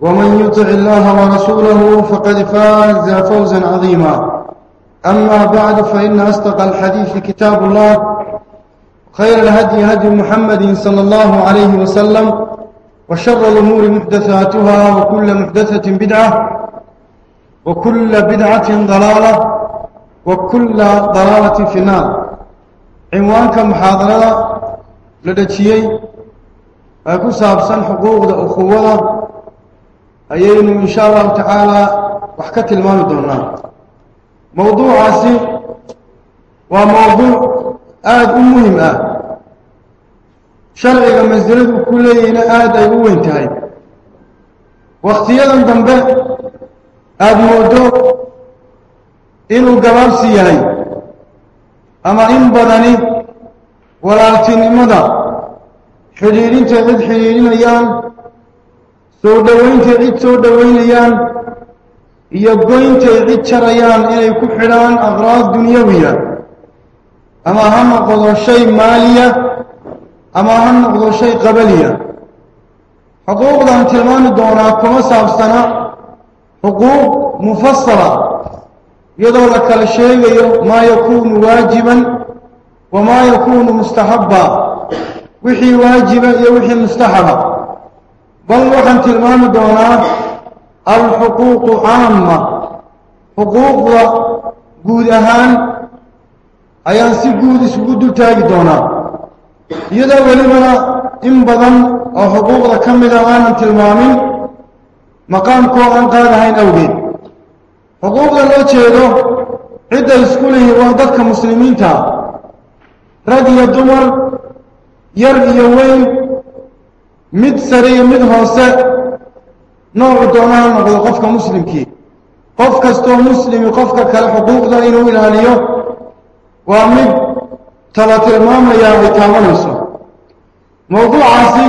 ومن يطع الله ورسوله فقد فاز فوزا عظيما. أما بعد فإن أصدق الحديث كتاب الله خير الهدي هدي محمد صلى الله عليه وسلم وشر الأمور محدثاتها وكل محدثة بدعة وكل بدعة ضلالة وكل ضلالة في النار. عنوانك محاضرة لدتيي أكو سابسا حقوق أخوة allahu tacaalaa wax ka tilmaami doonaa mowduucaasi waa mowduuc aada u muhim ah sharciga mansiladu ku leeyahayna aada ay u weyn tahay wakhtiyadan dambe aada moodo inuu gabaabsi yahay ama in badani walaaltinimada xidhiidhinta cid xidhiidhinayaan soo dhowayntaay cid soo dhowaynayaan iyo goyntay cid jarayaan inay ku xidhaan aqraad dunyawiya ama ha noqdo shay maaliya ama ha noqdo shay qabaliya xuquuqdan tilmaami doonaa kuma saabsana xuquuq mufasala iyadoo la kala sheegayo maa yakuunu waajiban wamaa yakuunu mustaxabba wixii waajiba iyo wixii mustaxaba بل وحن ترمان دونا الحقوق عامة. حقوق قودهان أيانسي قود سقودو تاقي دونا. يدا ولمنا إن بضم الحقوق كم دوانا ترمان مقام كوان قادهين أوليد حقوق الله تشيرو عدة اسكوله وهدك مسلمين تا. رضي الدمر يرغي يوين mid sare iyo mid hoose noocu doonaha noqdo qofka muslimkii qof kastoo muslimi qofka kale xuquuqda inuu ilaaliyo waa mid tala tilmaamaya ay taabanayso mowduucaasi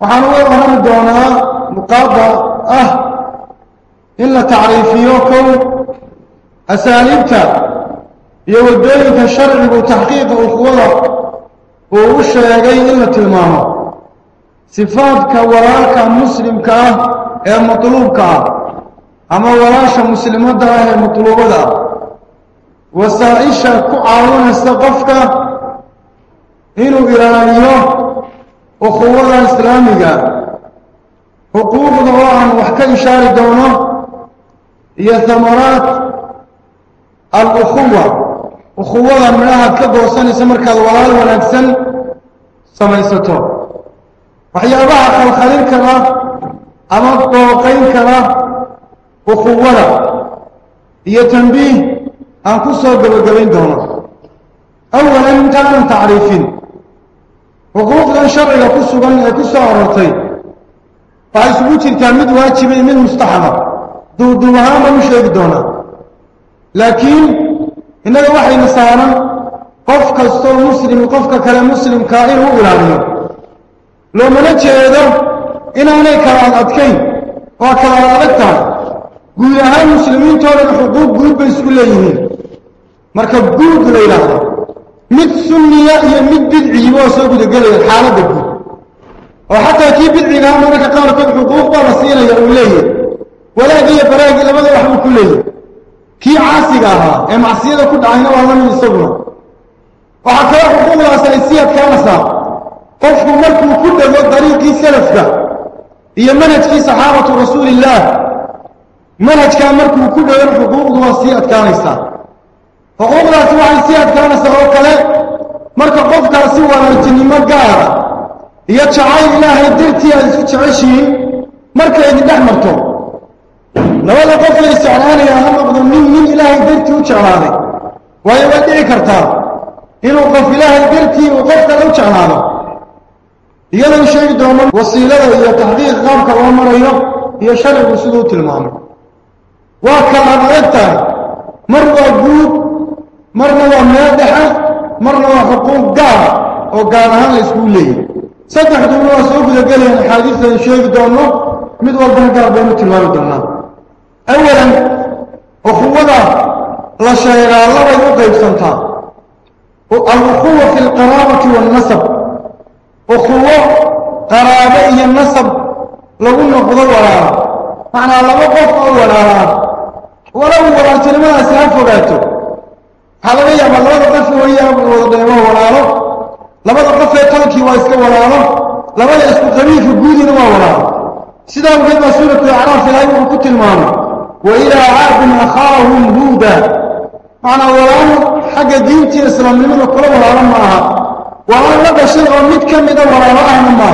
waxaan uga warami doonaa muqaada ah in la tacriifiyo kow asaaliibta iyo waddooyinka sharcigu taxqiiqa uquwada uu u sheegay in la tilmaamo صفاتك ورالك مسلمك هي مطلوبك. أما ورالش مسلمات هي مطلوبة وسائشة كعالون استقفك إنو إيرانيو أخوة الإسلامية حقوق دواء وحكا إشارة دونا هي ثمرات الأخوة. أخوة منها كبه وصني سمرك الوالال ونكسن سميستو وحيابها خلخلين كرا أما الطوقين كرا وخورا هي تنبيه أن كسر بلقلين دونا أولا يمتعنا تعريفين. وقوق الشرع يقصوا بان يقصوا عرطين. فعيثبوت التعميد واجب من مستحبة دو دوها ما مش يقدونا لكن إنه وحي نصارا قفك استوى مسلم وقفك كلا مسلم كائر وقرانيه loomana jeedo inaanay kala ad adkayn waa kala ad adag tahay guud ahaan muslimiintoodana xuquuq guud bay isku leeyihiin. Marka guud la yidhaahdo mid sunniya iyo mid bidciyiba oo soo gudagelaya xaaladda guud. Oo xataa kii bidcigaha mararka qaarkood xuquuq baa la siinaya uu leeyahy walaagi iyo baraagi labada wax buu ku leeyahy kii caasiga ahaa ee macsiyada ku dhacayna waa la mid isaguna. Waxaa kale xuquuqdaas ay sii adkaanaysaa qofku markuu ku dhego dariiqii salafka iyo manhajkii saxaabatu rasuulillaah manhajkaa markuu ku dhagan xuquuqdu waa sii adkaanaysaa. Xuquuqdaasi waxay sii adkaanaysaa oo kale marka qofkaasi walaartinimo gaara iyo jacayl ilaahay dartii aad isu jeceshihiin markay idin dhex marto. Labada qofay isjeclaanayaan ha noqdo nin nin ilaahay dartii u jeclaaday waayo way dhici kartaa inuu qof ilaahay dartii uu qof kale u jeclaado يلو شيء دوما وسيلة إلى تحديد قام الأمر رأيه هي شرع وسلوت المام وكما رأيت مرة جوب مرة مادحة مرة حقوق قاع أو جاءنا الإسبولي سدح دوما سوف يقال إن حديث شيء دوما مد وقنا جاء بين تلمام دوما. أولا أخونا لا شيء الله يقيس أنت الأخوة في القرابة والنسب. أخوة قرابة النصب لو نقضى ولا معنى الله قف أولا ولو ورأت لما أسلاف وقاته هل غير ما لا تقف وإياه وضعيمه ولا له لما تقف يتلك واسك ولا له لما يسك قبيل في قود ولا له سيدان قد مسؤولة الأعراف الآية وكت المعنى. وإلى عرب أخاهم بودا معنى ولا له حق دينتي إسلام لمن أقرب العالم معها وهذا بشر ومد كم يدور على رأي من ما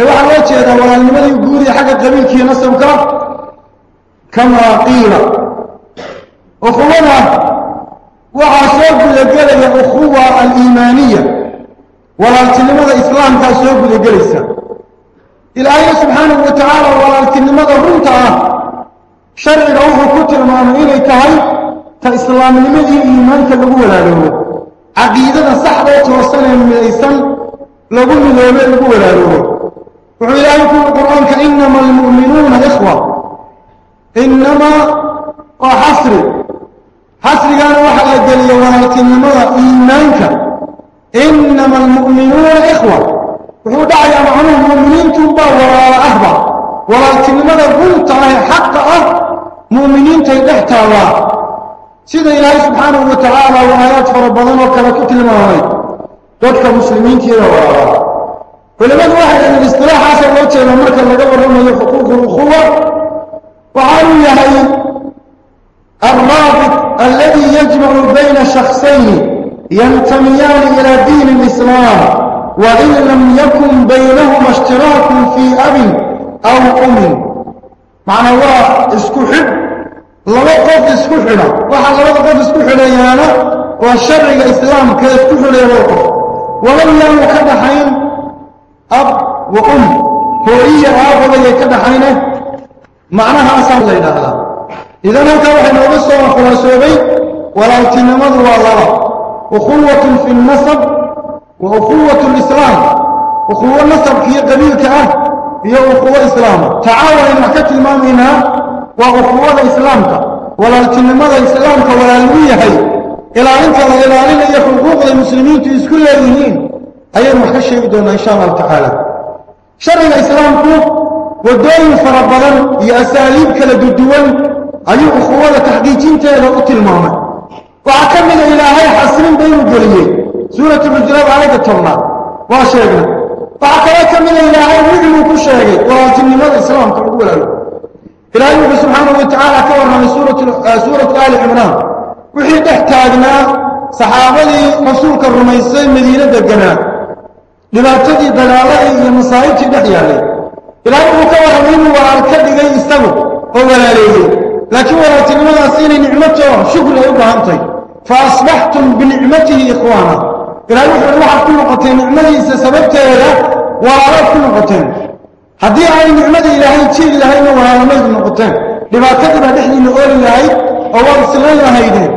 هو على وجه ده ولا اللي ما يقول حاجة قبل كي نسمك كما قيل. أخونا وعصاب الجل يا أخوة الإيمانية. ولا تلم هذا إسلام. تعصاب الجلسة إلى أي سبحانه وتعالى ولا تلم هذا روتة شرع الله كتر ما نقول تعي لماذا لمن إيمانك هذا هو عقيدة صحبة توصل الإنسان لقول الله يقول له وعلاه يقول القرآن كإنما المؤمنون إخوة. إنما آه، وحسر حسر قال واحد يقول لي وانت إنما إيمانك. إنما المؤمنون إخوة. وحدا يا معنى المؤمنين تبا ولا أهبا ولكن ماذا قلت حق حقه مؤمنين تلحت الله سيد الله سبحانه وتعالى وآيات فربضان وكما كتلمها ذلك المسلمين كيروا فلمن واحد أن الاستراحة سألت إلى مركة لقبر رمي حقوق الأخوة وعالوا يهي الرابط الذي يجمع بين شخصين ينتميان إلى دين الإسلام وإن لم يكن بينهما اشتراك في أب أو أم معنى الله اسكحب لو قد اسكحنا وحق لو قد اسكحنا يانا والشرع الإسلام كيسكحنا يانا ولم يانا كده حين أب وأم هو إيا أب وضي كده حين معناها أصل لي لها إذا نتا وحين أبسوا وخلاصوا بي ولا تنمضوا الله أخوة في النسب وأخوة الإسلام أخوة النسب هي قبيلك أه هي أخوة إسلام تعاوى إنك تلمان إنها وغفوره الإسلام ولا تنمى الإسلام ولا الميه إلى أنت إلى أن يخلقوا المسلمين في كل الدين أي محشى بدون إن شاء الله تعالى شر الإسلام والدول فربنا يأساليب كل الدول أي أخوان تحديدين تيلا أطي الماما وأكمل إلى هاي حسن بين الجليين سورة الرجلات على التوما وأشيقنا وأكمل إلى هاي وإذن كل شيء وأجل لماذا السلام تقول له إلهي سبحانه وتعالى كورنا من سورة, آه، سورة آل عمران. وحي تحتاجنا صحابتي رسولك الرميسي مدينة الجنة لما تجي بلالعي المصائب تدحي عليه إلهي كورنا منه وعركب لي استمر أولا ليه لكن وراء ورأتنا سيني نعمته شكرا يبهانتي فأصبحتم بنعمته إخوانا. إلهي حرمها كل قطين. نعمته سببتها وعركب كل قطين. Haddii aanay nicmada ilaahay jiiri lahayna walaalmaydu noqoteen. Dhibaatadii baa dhexdiinna ooli lahayd oo waad islan lahaydeen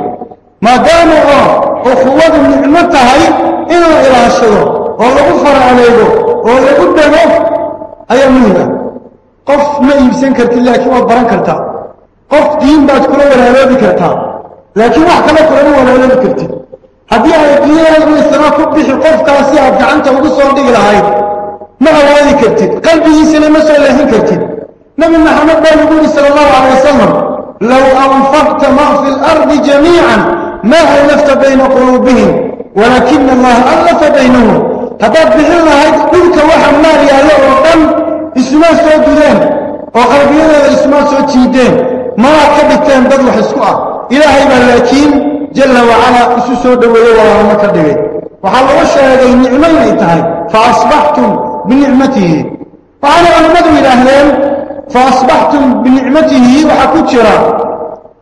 maadaama oo ukhuwadu nicmo tahay in la ilaashado oo lagu fara adeego oo lagu dhego ayaa muhima qof ma iibsan kartid laakiin waad baran kartaa. Qof diin baad kula walaaloobi kartaa. Laakiin wax kale kulama walaaloobi kartid. Haddii ay diinaisana ku bixi qofkaasi aad gacanta ugu soo dhigi lahayd ما هوادي كرتين قلبي يسلي مسألة هين كرتين نبي محمد قال يقول صلى الله عليه وسلم لو أنفقت ما في الأرض جميعا ما ألفت بين قلوبهم ولكن الله ألف بينهم. هذا بحيرنا هيد قلت واحد مالي يا الله ربما اسمه سعودين وقربينا اسمه سعودين ما كبتين بدل حسوعة إلهي بلكين جل وعلا اسمه سعودين وعلا ما كبتين وحالوا وشهدين نعمين إتهاي. فأصبحتم بنعمته. فأنا أنا مدعو إلى أهلين فأصبحتم بنعمته وحكوا ترى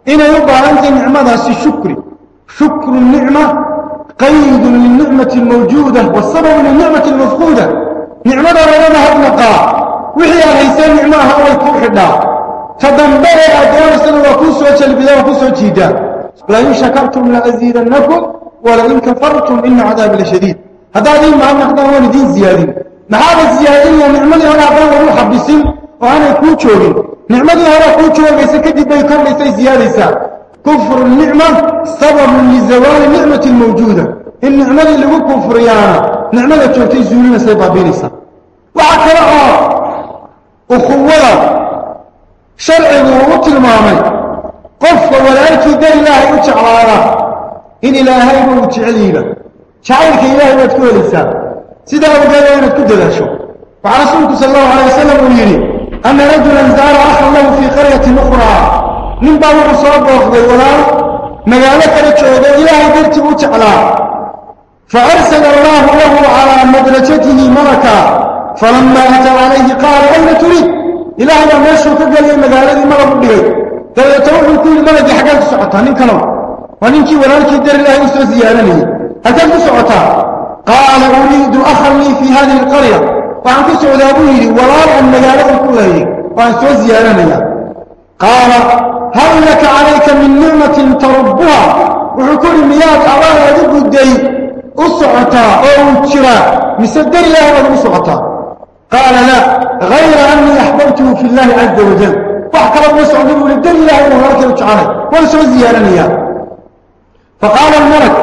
إن يبقى أنت نعمة الشكر. شكر النعمة قيد للنعمة الموجودة والسبب للنعمة المفقودة. نعمة رغمها ابنقاء وحيا ليسان نعمها ويكوحنا تدنبري أدوان سنة وكسوة البداية وكسوة جيدة لا يشكرتم لأزيدنكم ولئن كفرتم إن عذاب لشديد. هذا دين ما أنك دعوان دين زيادين. ما هذا الزيادين يا نعمدي هنا أبنى وروح بسن وأنا يكون شوري نعمدي هنا يكون شوري سكتب يكون ليس زيادة كفر النعمة سبب لزوال نعمة الموجودة النعمة اللي هو كفر يانا نعمة تورتي زولينا سيبا بينيسا وعكرا أخوة شرع ووط المامي قفة ولا يتدى الله يتعالى إن الله يبقى تعليلا شعرك إله يتكون الإسان سيده أبو جلال أنا كنت دلاشه فرسول الله صلى الله عليه وسلم يقول أن رجلا زار اخ له في قرية أخرى من باب الصواب وأخذ الولاء ما لك رجوده إلى هدرت وجعلا فأرسل الله له على مدرجته ملكا فلما أتى عليه قال أين تريد؟ إلى هنا مشو كل مجالي ما بدي قال تروح كل ما دي حاجة سقطاني كلام. وانك وراك دير لا يسوي زياره لي. هل قال أريد أخرني في هذه القرية. فأنتسعوا ذابوني ولا لأن مجالك كلها فأنتسعوا زيارانيا قال هل لك عليك من نعمة تربها؟ وحكور المياد أبايا يدب الدي. أسعطا أو اتشرا مستدر الله أسعطا قال لا. غير أني أحببته في الله عز وجل. فأحكر المسعود للدل الله أنه ركب تعالى وأنتسعوا زيارانيا فقال الملك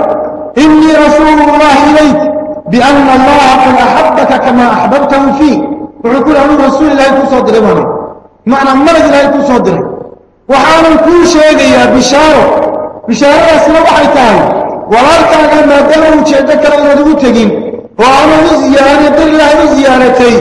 إني رسول الله إليك. بأن الله قد أحبك كما أحببته فيه وعقول أنه رسول الله يتصدر منه معنى مرض الله صدره. وحالا كل شيء يا بشارة. بشارة أسنى وحي تاني ولارك أنه ما دمه تشعدك الله يدوه تقين وعنه زيارة در الله زيارتي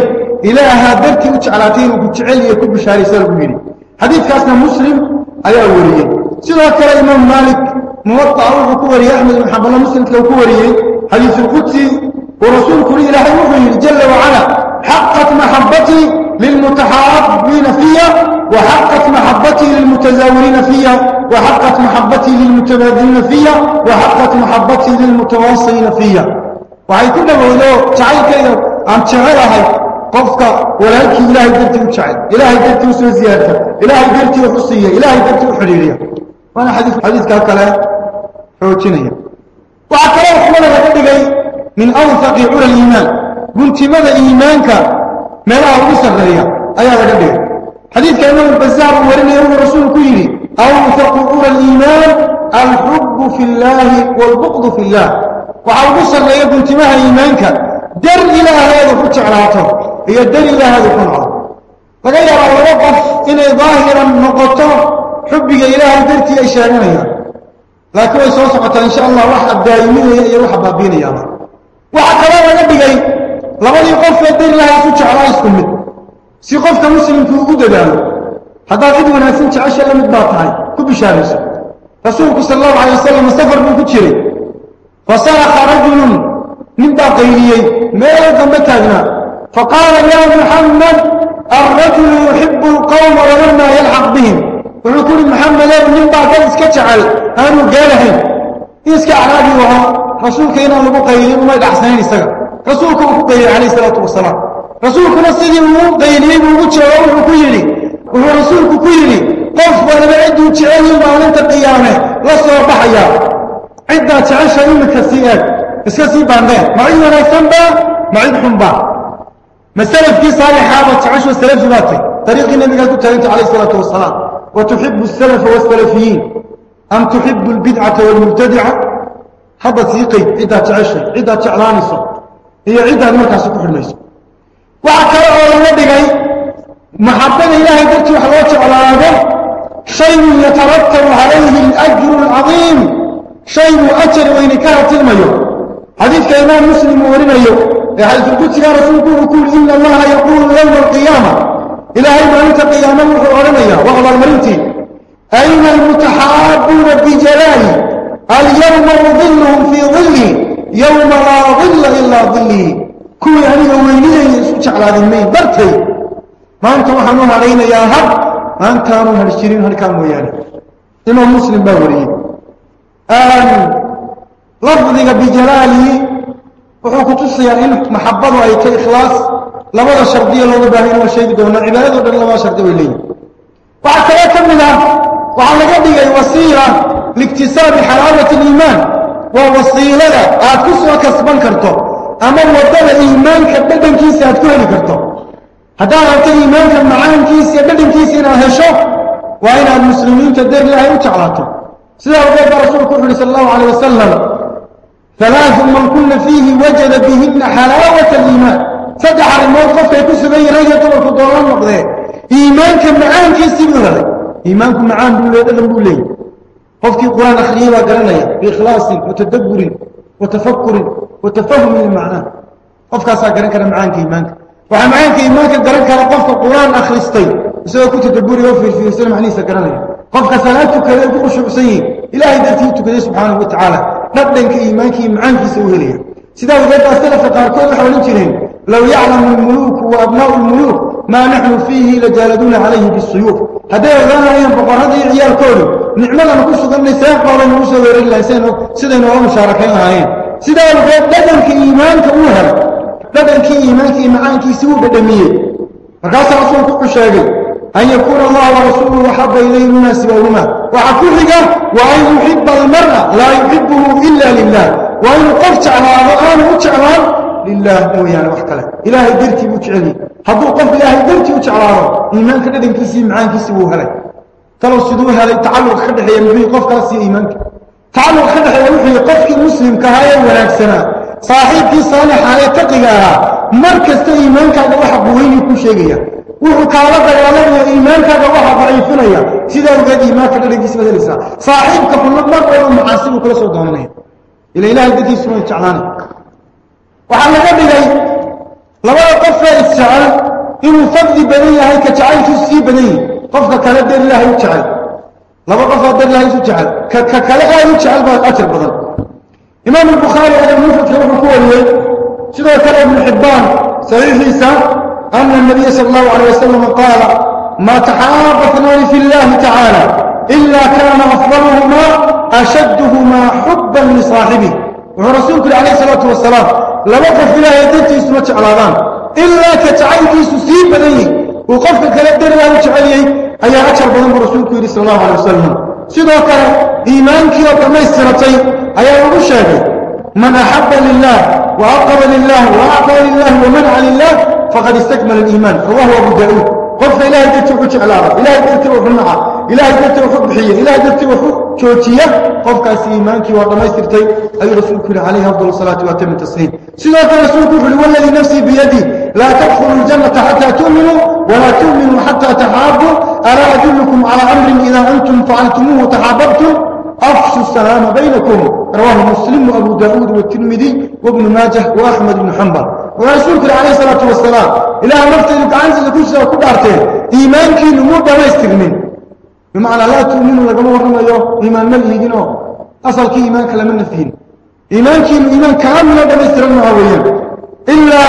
إلهها درتي وتشعلاتين وتشعلي يكون بشاري سلب ميري حديث كاسنا مسلم. أي أولية سلوك الإمام مالك. موطعه وكوري أحمد بن حبل مسلم لو كوريه حديث القدسي. ورسول ورسولك الله يغني جل وعلا حقت محبتي للمتحاربين فيها وحقت محبتي للمتزاورين فيها وحقت محبتي للمتبادلين فيها وحقت محبتي للمتواصلين فيها وحيكون بغلو تعال كيدا عم تشغلها قفك ولكن إلهي قلت متشعل إلهي قلت وسوى زيادة إلهي قلت وحصية إلهي قلت وحريرية. وأنا حديث حديث كالكلا حوتينية وعكلا وحمل الله قلت من أوثق على الإيمان. قلت ماذا إيمانك؟ ما لا أوثق لي. أيها الأبير حديث كأنه البزار ورمي أول رسول كيني. أوثق على الإيمان الحب في الله والبغض في الله. وأوثق لي. قلت ماذا إيمانك؟ در إلى هذا فتح على عطر هي در إلى هذا كل عطر فغير الوقف إن ظاهرا نقطة حبك إله درتي أشياء لكن سوصفة إن شاء الله رحب دائمين يروح بابين يا الله وحكرا ما نبي جاي لبني قف يدين الله يسوع على اسمه سي قف كمسلم في وجود دام هذا قد وأنا سنت عشا لم تباطعي كبشارس رسولك صلى الله عليه وسلم سفر من كتيري فصرخ رجل من باقيني ما يذنبت فقال يا محمد الرجل يحب القوم ولما يلحق بهم ويقول محمد لا من باقيني سكتعل هانو قالهم iska acraabi aho rasuulka inaan lagu qaylin umay dhacsanayn isaga rasuulka uu ku qayliyey calayh isalaatu wasalaam rasuulkuna sidii uu qayliyey buu ugu jeego wuxuu ku yidhi wuxuu rasuulku ku yidhi qof waliba cidduu jecelyihin maalinta qiyaame la soo baxayaa ciddaa jecesha imika sii eeg iska sii baandeen ma cid wanaagsan baa ma cid xun baa ma salafkii saalixaaba jecesho salafi baa tay dariiqii nabigaad ku taaganta calayh isalaatu wasalaam وتحب السلف والسلفيين أم تحب البدعة والمبتدعة؟ هذا سيقي عدة تعشي عدة تعلانيسو هي عدة مركز كحرميسو وعكرا أولا ودقي محبة إلهي درتي وحلوة على هذا. شيء يترتب عليه الأجر العظيم. شيء أجر وإن كانت الميو. حديث كإمام مسلم ورميو حيث قلت يا رسول يقول إن الله يقول يوم القيامة. إلهي ما أنت قياما وحرميا وغضى المرنتي أين المتحابون بجلالي؟ اليوم مظلهم في ظلي؟ يوم لا ظل إلا ظلي. كو يعني أولي يسوك على هذه المين. برتي. ما أنت محنوها علينا يا هب ما أنت أمون هالشيرين هالكام ويانا إما المسلم بوري. آل. لفظك بجلالي. وحكو تسيا إنك محبضوا أي كإخلاص. لبدا شرطية لوضباهين شيء دون عبادة ودن لما شرطوا إليه وعكا يتمنى وعلى قدر وسيلة لاكتساب حلاوة الإيمان. ووسيلة أكسوا آه، كسبان كرتو. أما ودل إيمان كبدن كيس أدكوه لكرتو. هذا أنت إيمان كمعان كيس يبدن كيس إنا هشو وإن المسلمين كدير لها يتعلاتو سيدة أبو رسول الله صلى الله عليه وسلم ثلاث من كل فيه وجد بهن حلاوة الإيمان. فدع الموقف يكسبين رجل وفضلان وقضيه إيمان كمعان كيس يبدن iimaanku macaan buu le dhadhan buu leeyay qofkii qur'aan akhriyey baa garanaya biikhlaasin wa tadabburin wa tafakurin wa qofkaasaa garan kara macaanka iimaanka. Waxaa macaanka iimaanka garan kara qofka qur'aan akhristay isagoo ku tadabburi oo fiirfiirsana macnihiisa garanaya. Qofka salaad tukaday ku khushuucsan yihiin ilaahay dartii tukaday subxaanahu wa tacaala dhadhanka iimaanka iyo macaankiisa u helaya. Sidaa wadeed baa salafka qaarkood waxay odhan jireen low yaclamu almuluuku wa abnaa'u lmuluuk ما نحن فيه لجالدون عليه بالسيوف. هذا غانا ينبقر هذا عيال كوري نعمل أن نقصد النساء نساق قال أن نقصد إلا إنسان سيدنا هو مشاركين هاين سيدنا الغيب لدن كإيمان كأوها لدن كإيمان كإيمان كيسيو بدمية. فقاس رسول كل شيء أن يكون الله ورسوله وحب إليه المناسب وما وعكوه وأن يحب المرأة لا يحبه إلا لله. وأن يقفت على وأن وقفت على qof lilah mooyaane wax kale. Ilaahay dartii buu jecelyahy hadduu qof ilaahay dartii u jeclaado iimaanka dhadhankiisii macaankiisii wuu helay. Talow siduu helay tacalluq ka dhexeeya muxuu qofkaas iyo iimaanka. Tacalluq ka dhexeeya wuxuu qofkii muslimka ahaa ee wanaagsanaa. Saaxiibkii saalixa ee taqiga ahaa mar kasta iimaankaaga waxa quweynii ku sheegaya. Wuxuu kaala dagaalamaya iimaankaaga waxa daciifinaya sidaa ogeed iimaanka dhadhankiisa baad helaysaa. Saaxiibka xunna mar walba macaasi buu وحال قبلي لما قف السعال إنه فضل بنيه هاي كتعال تسي بنيه قفك كلا دير الله يتعال لما قف دير الله يتعال كلا قائل يتعال بأتر بضل إمام البخاري أدى المفت كما هو اللي شدوا كلا ابن حبان صحيح ليسا أن النبي صلى الله عليه وسلم قال ما تحابثنا في الله تعالى إلا كان أفضلهما أشدهما حبا لصاحبه وهو ورسولك عليه الصلاة والسلام لما قف إلى هدين تيسو ماتش على ذان إلا كتعين تيسو سيب بديه وقف كالدر الله ماتش عليه أي عشر بهم رسولك صلى الله عليه وسلم. سيدوك إيمانك وكما يسرطي أي عمشه من أحب لله وعقب لله وأعطي لله ومنع لله فقد استكمل الإيمان. فهو أبو داود. قف إلى هدين تيسو ماتش على ذان إلى هدين تيسو ماتش إلى إلهي قلت وحو بحية إلهي قلت وحو كوتية قفك أسي إيمانك وعطمي سرتي أي رسول كل عليه أفضل الصلاة واتم التصحيح سنوات رسول كل والذي نفسي بيدي. لا تدخل الجنة حتى تؤمنوا ولا تؤمنوا حتى تحابوا. ألا أدلكم على أمر إذا أنتم فعلتموه وتحاببتم؟ أفشوا السلام بينكم. رواه مسلم أبو داود والتلمذي وابن ماجه وأحمد بن حنبل. ورسول كل عليه الصلاة والسلام إلى أن نفتح لك عنزل كل سوى كبارته إيمانك لمرضى ما يستغمن بمعنى لا تؤمنوا لقلوا الرمي إيمان من إيدينه أصل كي إيمان كلا من نفهين إيمان كي إيمان كامل لا يسترون هويا إلا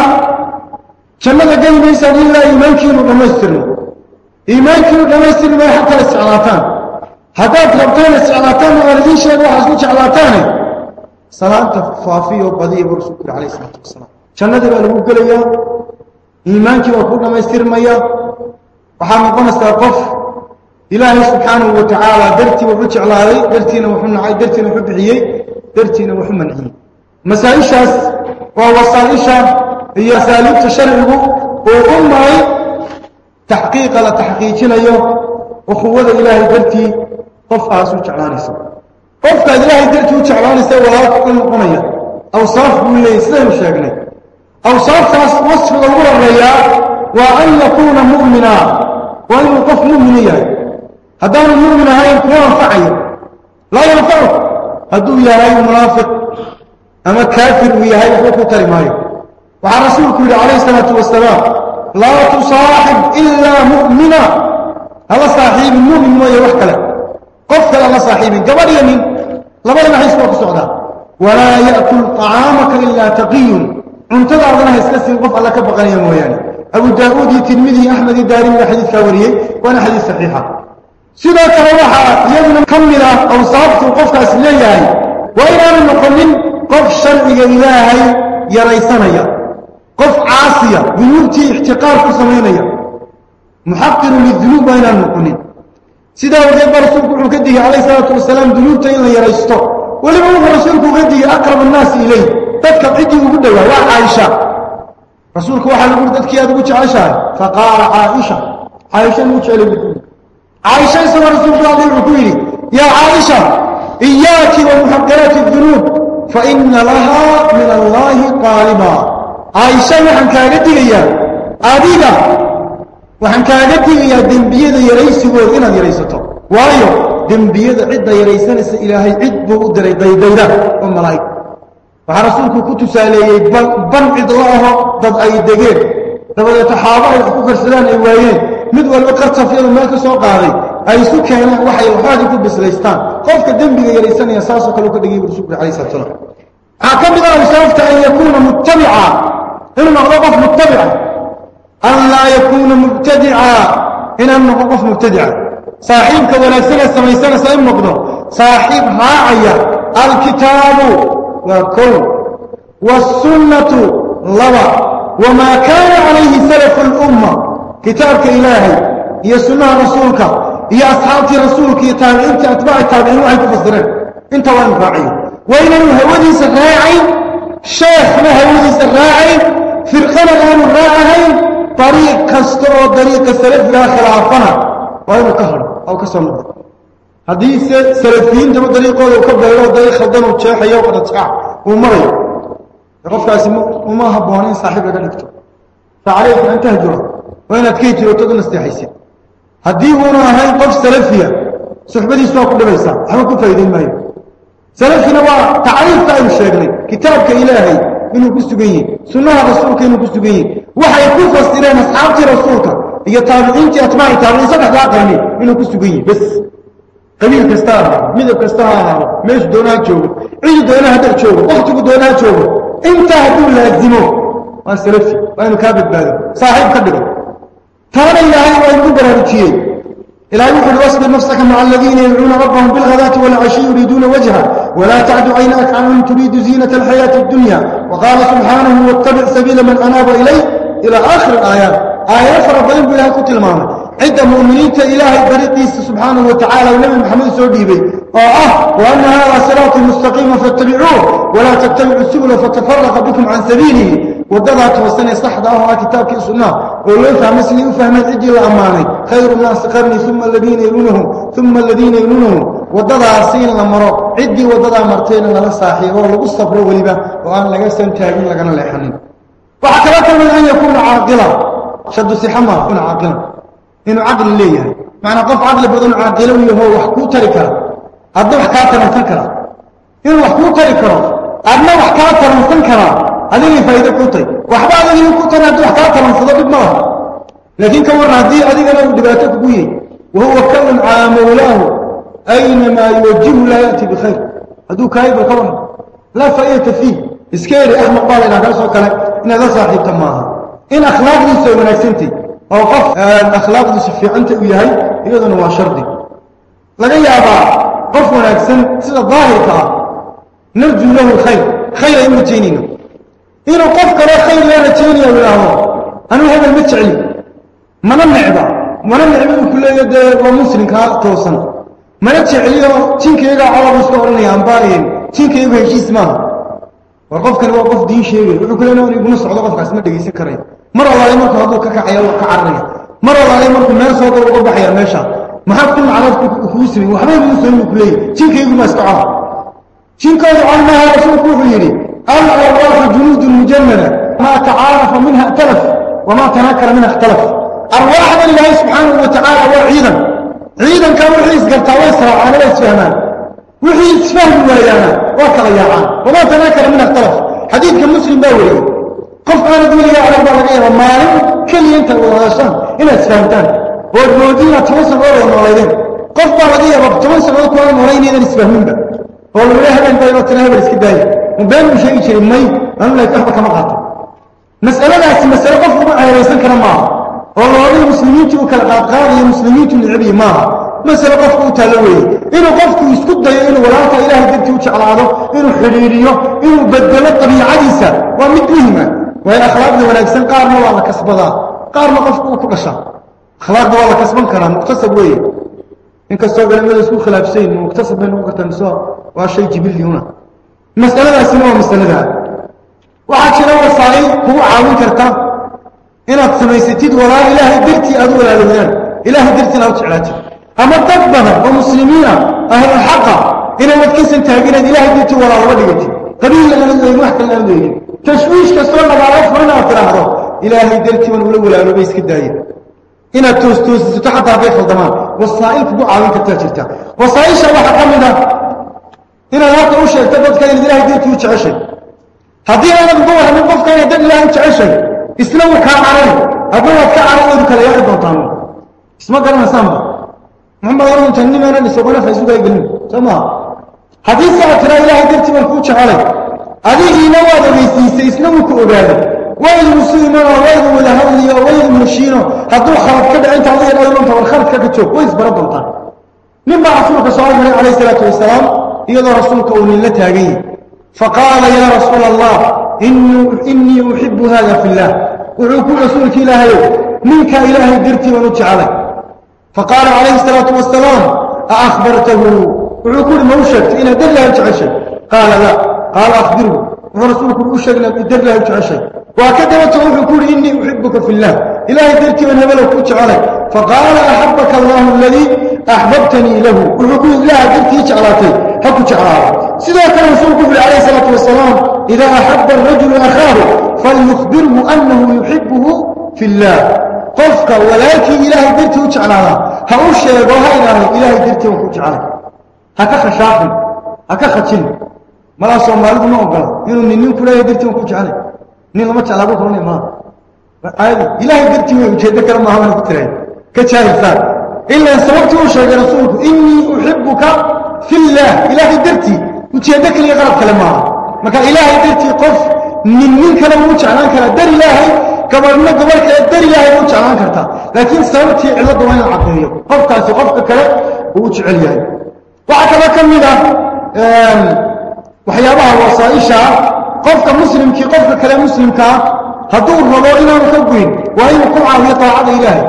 كما لقل ما يسأل إلا إيمان كي لا يسترون إيمان كي لا يسترون بي حتى السعلاتان. هذا تلبتان السعلاتان وغالدين شيء هو حسنك على تاني صلاة فافية وبدية برسولك عليه الصلاة والسلام. كما لقل أبو قليا. إيمان كي وقلنا ما يسترون مياه وحامل قنا استيقف إلهي سبحانه وتعالى درتي وحج الله درتينا وحنا عاي درتينا وحبيعي درتينا وحمن عين مسائش ووصائش هي سالب تشرعه وأمي تحقيق لا تحقيق يوم أيوه وخوض إلهي درتي قف عسو تعلاني سو قف إلهي درتي وتعلاني سو ولا تقل قنية أو صاف ولا يسلم شجنة أو صاف صاف وصف الأمور الرياء وأن يكون مؤمنا. وأن يقف مؤمنيا. هذا المؤمن هاي يكون فعيا لا ينفعه هدو يا هاي المنافق أما كافر ويا هاي يكون كريم هاي وعلى رسولك عليه الصلاة والسلام لا تصاحب إلا مؤمنا الله صاحب المؤمن ويا وحكا لك قفك الله صاحب جبال يمين لبدا ما حيث وقت سعداء ولا يأكل طعامك إلا تقي عن تضع ذنه يسكسي قف الله كبغني يا موياني أبو داود يتلمذي أحمد الداري من حديث كاوريه وأنا حديث صحيحة sidoo kale waxaa iyaduna ka mid ah awsaaftuu qofkaas leeyahay waa inaanu noqonin qof sharciga ilaahay yaraysanaya qof caasiya dunuubtii ixtiqaar ku samaynaya. Muxaqiru lidunuub waa inaan noqonin. Sidaa awgeed baa rasuulku wuxuu ka digay calayh salaatu wasalaam dunuubta in la yaraysto. Weliba wuxuu rasuulku uga digay aqrab annaasi ilay dadka ciddii ugu dhowaa waa caaisha. Rasuulku waxaa lagu uri dadkii aad ugu jeceshahay? Faqaala caaisha caaisha muu jeclay bu عائشة سمع رسول الله الرقوي يا عائشة إياك ومحقرات الذنوب فإن لها من الله قالبا عائشة وحن كاقت لي عديدة وحن كاقت لي دنبية يريس وإنها يريسته وايو دنبية عدة يريسان إس إلهي عد بأدري ضي ضي ضي فرسولك كنتو سالي بان عد الله ضد أي دقيق. تبدأ تحاضر وكفر سلان إيوائيين. Mid walba qartafyadu meel ka soo qaaday ay isu keeneen waxay waxaadi ku bislaystaan qofka dembiga yaraysanaya saasoo kale ka dhigay bu rasulku alay slat slam waxaa ka mid ah awsaafta an yakuuna muttabica inuu noqdo qof muttabica an laa yakuuna mubtadica inaan noqon qof mubtadica saaxiibka wanaagsanee samaysanaysa in noqdo saaxiib raacaya alkitaabu waa kow wاsunnatu laba wamaa kaana calayhi salafu اlumma كتابك إلهي يا سنة رسولك يا أصحابك رسولك يتعب أنت أتباع التابعين وعيك فصدرين أنت وين راعي وين الهوديس الراعي شيخ ما هوديس في القناة الآن الراعي طريق كستر وطريق السلف لا خلافها وين كهر أو كسر. هذه سلفين جمع طريق قوله وكبه الله وضعي خدمه وشيحة يوقت أتقع ومره رفع اسمه. وما هبواني صاحب لك فعليك أن تهجره وين أتكيتي وتقول استحسين هدي هو هاي قف سلفية. صحبتي سوق لبيسا هم كن فايدين ما يبقى سلفي نوا تعريف تعريف شغلي كتابك إلهي. منه بستقيني سنة رسولك منه بستقيني وحي كوفة استيلان أصحابتي رسولك. هي تابعين كي أتباعي تابعين سنة لا تعني منه بستقيني بس. قبيل كستار ماذا كستار ماذا دونها تشوفه عيد دونها هدأ تشوفه وقتك دونها انت هدول لازمه وأنا سلفي. وأنا كابت بادر صاحب كابت ترى الله ويكبر الكيل إلى يقول الوسط نفسك مع الذين يدعون ربهم بالغذاة والعشي يريدون وجهه. ولا تعد عينك عنهم تريد زينة الحياة الدنيا. وقال سبحانه واتبع سبيل من أناب إليه. إلى آخر الآيات آيات ربهم بلها كتل مانا عند مؤمنين إلهي بريطيس سبحانه وتعالى ونبي محمد سعودي به. آه وأن هذا صراط مستقيم فاتبعوه. ولا تتبعوا السبل فتفرق بكم عن سبيله. ودبا توسن صحده هو كتابك السنة ولو فهمت لي فهمت إجي الاماني خير ما استقرني ثم الذين يلونهم ثم الذين يلونهم. ودبا سين لمرو. عدي ودبا مرتين على صاحبه ولو صبر وليبا وان لا سن تاغين لغنا لخنين وحكرت من أن يكون عاقلا. شد سحما كن عاقلا. ان عقل لي يعني. معنى قف عقل بدون عاقل وهو وحكو تركا هذا وحكاتنا تركا إنه وحكو تركا أبنى وحكاتنا تركا adigay faa'iide kuu tay waxba adigii ku tari haddii wax kaa taransado dhib ma laha laakiin ka warran haddii adigana uu dhibaato kugu yahy wa huwa kalun calaa mawlaahu aynamaa yuwajihu laa ya'ti bikhayr hadduu kaayibal ka warran laa faa'idata fiih iska eri axmaq baa laydhaha kaasoo kale inaad la saaxiibta maaha in akhlaaqdiisu ay wanaagsantay oo qof akhlaaqdiisu fiicanta uu yahay iyaduna waa shardi laga yaabaa qof wanaagsan sida daahirka ah narjuu lahu khayr khayr ay u rajaynayno mana necba mana necba uu ku leeya dee waa muslimkaa toosan mana jecliyo jinkaygaa colabu iska odhanaya ambaayen jinkaygu heshiis maaha war qofkani waa qof diin sheegay wuxuu ku leeya iguma socdo qofkaas ma dhegaysan karayo mar allaale markuu hadduu ka kacaya ka cararaya mar allaale markuu meel soo dal uga baxaya meesha maxaad ku macnaad kugu samey waxba iguu soomi ku leeyahy jinkaygu maa iska cola jinkoodu col maaha rasuulku wuxuu yidhi الأرواح جنود مجملة ما تعارف منها اتلف وما تناكر منها اختلف. أرواح من الله سبحانه وتعالى وعيدا عيدا. كان وحيس قلت ويسرع على ليس في أمان وحيس فهم وليانا وكغيعان وما تناكر منها اختلف. حديث كم مسلم قف أنا دولي يا عرب الله غير المالي كل ينت الغاشان إلا سفهمتان والمودين توسل أولا مواليدين قف بابا رب توسل أولا مواليدين إلا سفهمين بك oo lagula habeen bayba tira hebel iska daaya ma been buu sheegi jiray may laakiin waxba kama qaato mas'aladaasi masale qof uga ceebaysan kara maaha oo loodhay muslimiintii u kala qaadqaadayo muslimiintu nicbiyi maaha masale qofku u taallo weeye inuu qofku isku dayo inuu walaalka ilaahay dartii u jeclaado inuu xidhiidhiyo inuu bedelo dabiicadiisa waa mid muhima waayo akhlaaqda wanaagsan qaarna waa la kasbadaa qaarna qofku uu ku dhashaa akhlaaqda waa la kasban karaa muktasab weeye إن كسر قلم هذا سوء خلاف شيء مكتسب من وقت النسوء وعشان جبل ليونا مسألة اسمع مسألة ذا وعشان هو صاعي هو عاون كرتا. إن أتسمي ستيد ولا إله درتي أدور على ذيان إله درتي لا تعلاتي أما تقبها ومسلمين أهل الحق إن ما تكسن تهجنا إله درتي ولا ربيتي قليل من الذي يروح كل الذي تشويش كسر ما بعرف ما نعرف إله درتي ولا ولا ولا بيسك الدايه هنا توس توس تتحدى في الضمان. وصائل فقو عاوين كالتاجرتا وصائل شاء الله حقام الله هنا الواقع وش التبض كان الله يدير توج عشي. هذه أنا بقوها من قف كان يدير الله انت عشي. اسلو كامعين أقول لك كامعين ويدك لا يحب وطانو اسمه قرنا سامع محمد يرون تنمي مانا لسوبنا فيسوك يقلن سامع هذه الساعة ترى الله يدير توج عشي هذه هي نوادة ويسيسي اسلو كامعين وين مسلم أنا وين ولا هذي وين مشينه هذو خرب كذا أنت عزيز الله يوم تقول كذا تشوف وين برضه انت لما رسولك صلى الله عليه الصلاة والسلام يلا رسولك اولي لا تاري فقال يا رسول الله إن إني أحب هذا في الله. وعوك رسولك الهي منك إلهي درتي ونتش عليك. فقال عليه الصلاة والسلام اخبرته وعوك الموشك إلى دلها تعشى قال لا. قال أخبره. ورسولك الموشك إلى دلها تعشى وكدرت أحبك إني أحبك في الله. إلهي ذلك من هبلك أجعلك فقال أحبك الله الذي أحببتني له. أحبك الله ذلك أجعلتك حق أجعلك سيداك رسولك في عليه الصلاة والسلام إذا أحب الرجل أخاه فليخبره أنه يحبه في الله. قفك ولكن إلهي ذلك أجعلك هأوش يا بهاينا إلهي ذلك أجعلك هكذا شاحن هكذا تلك ما لا سوى ما لديه ما أقول إنه من نين كلها يدرتهم nin lama jeclaabo kulanay maa caadi ilaahay dartii way ujeeddo kale maaha baan ku tiraay ka jaahilsaan ilaa sababtii uu sheegay rasuulku innii uxibuka fi llah ilaahay dartii ujeeddo kaliya qalab kale maaha marka ilaahay dartii qof nin nin kale wuu jeclaan karaa dar ilaahay gabadhna gabadh kale dar ilaahay wuu jeclaan kartaa laakiin sababtii cilladda waa in la caddeeyo qofkaasi qofka kale uu u jecel yahay waxaa kaloo ka mid ah waxyaabaha wasaa'isha قفك مسلم كي قفك كلام مسلم كا هدو الرضا إلا مكبين وهي مقوعة هي طاعة إلهي.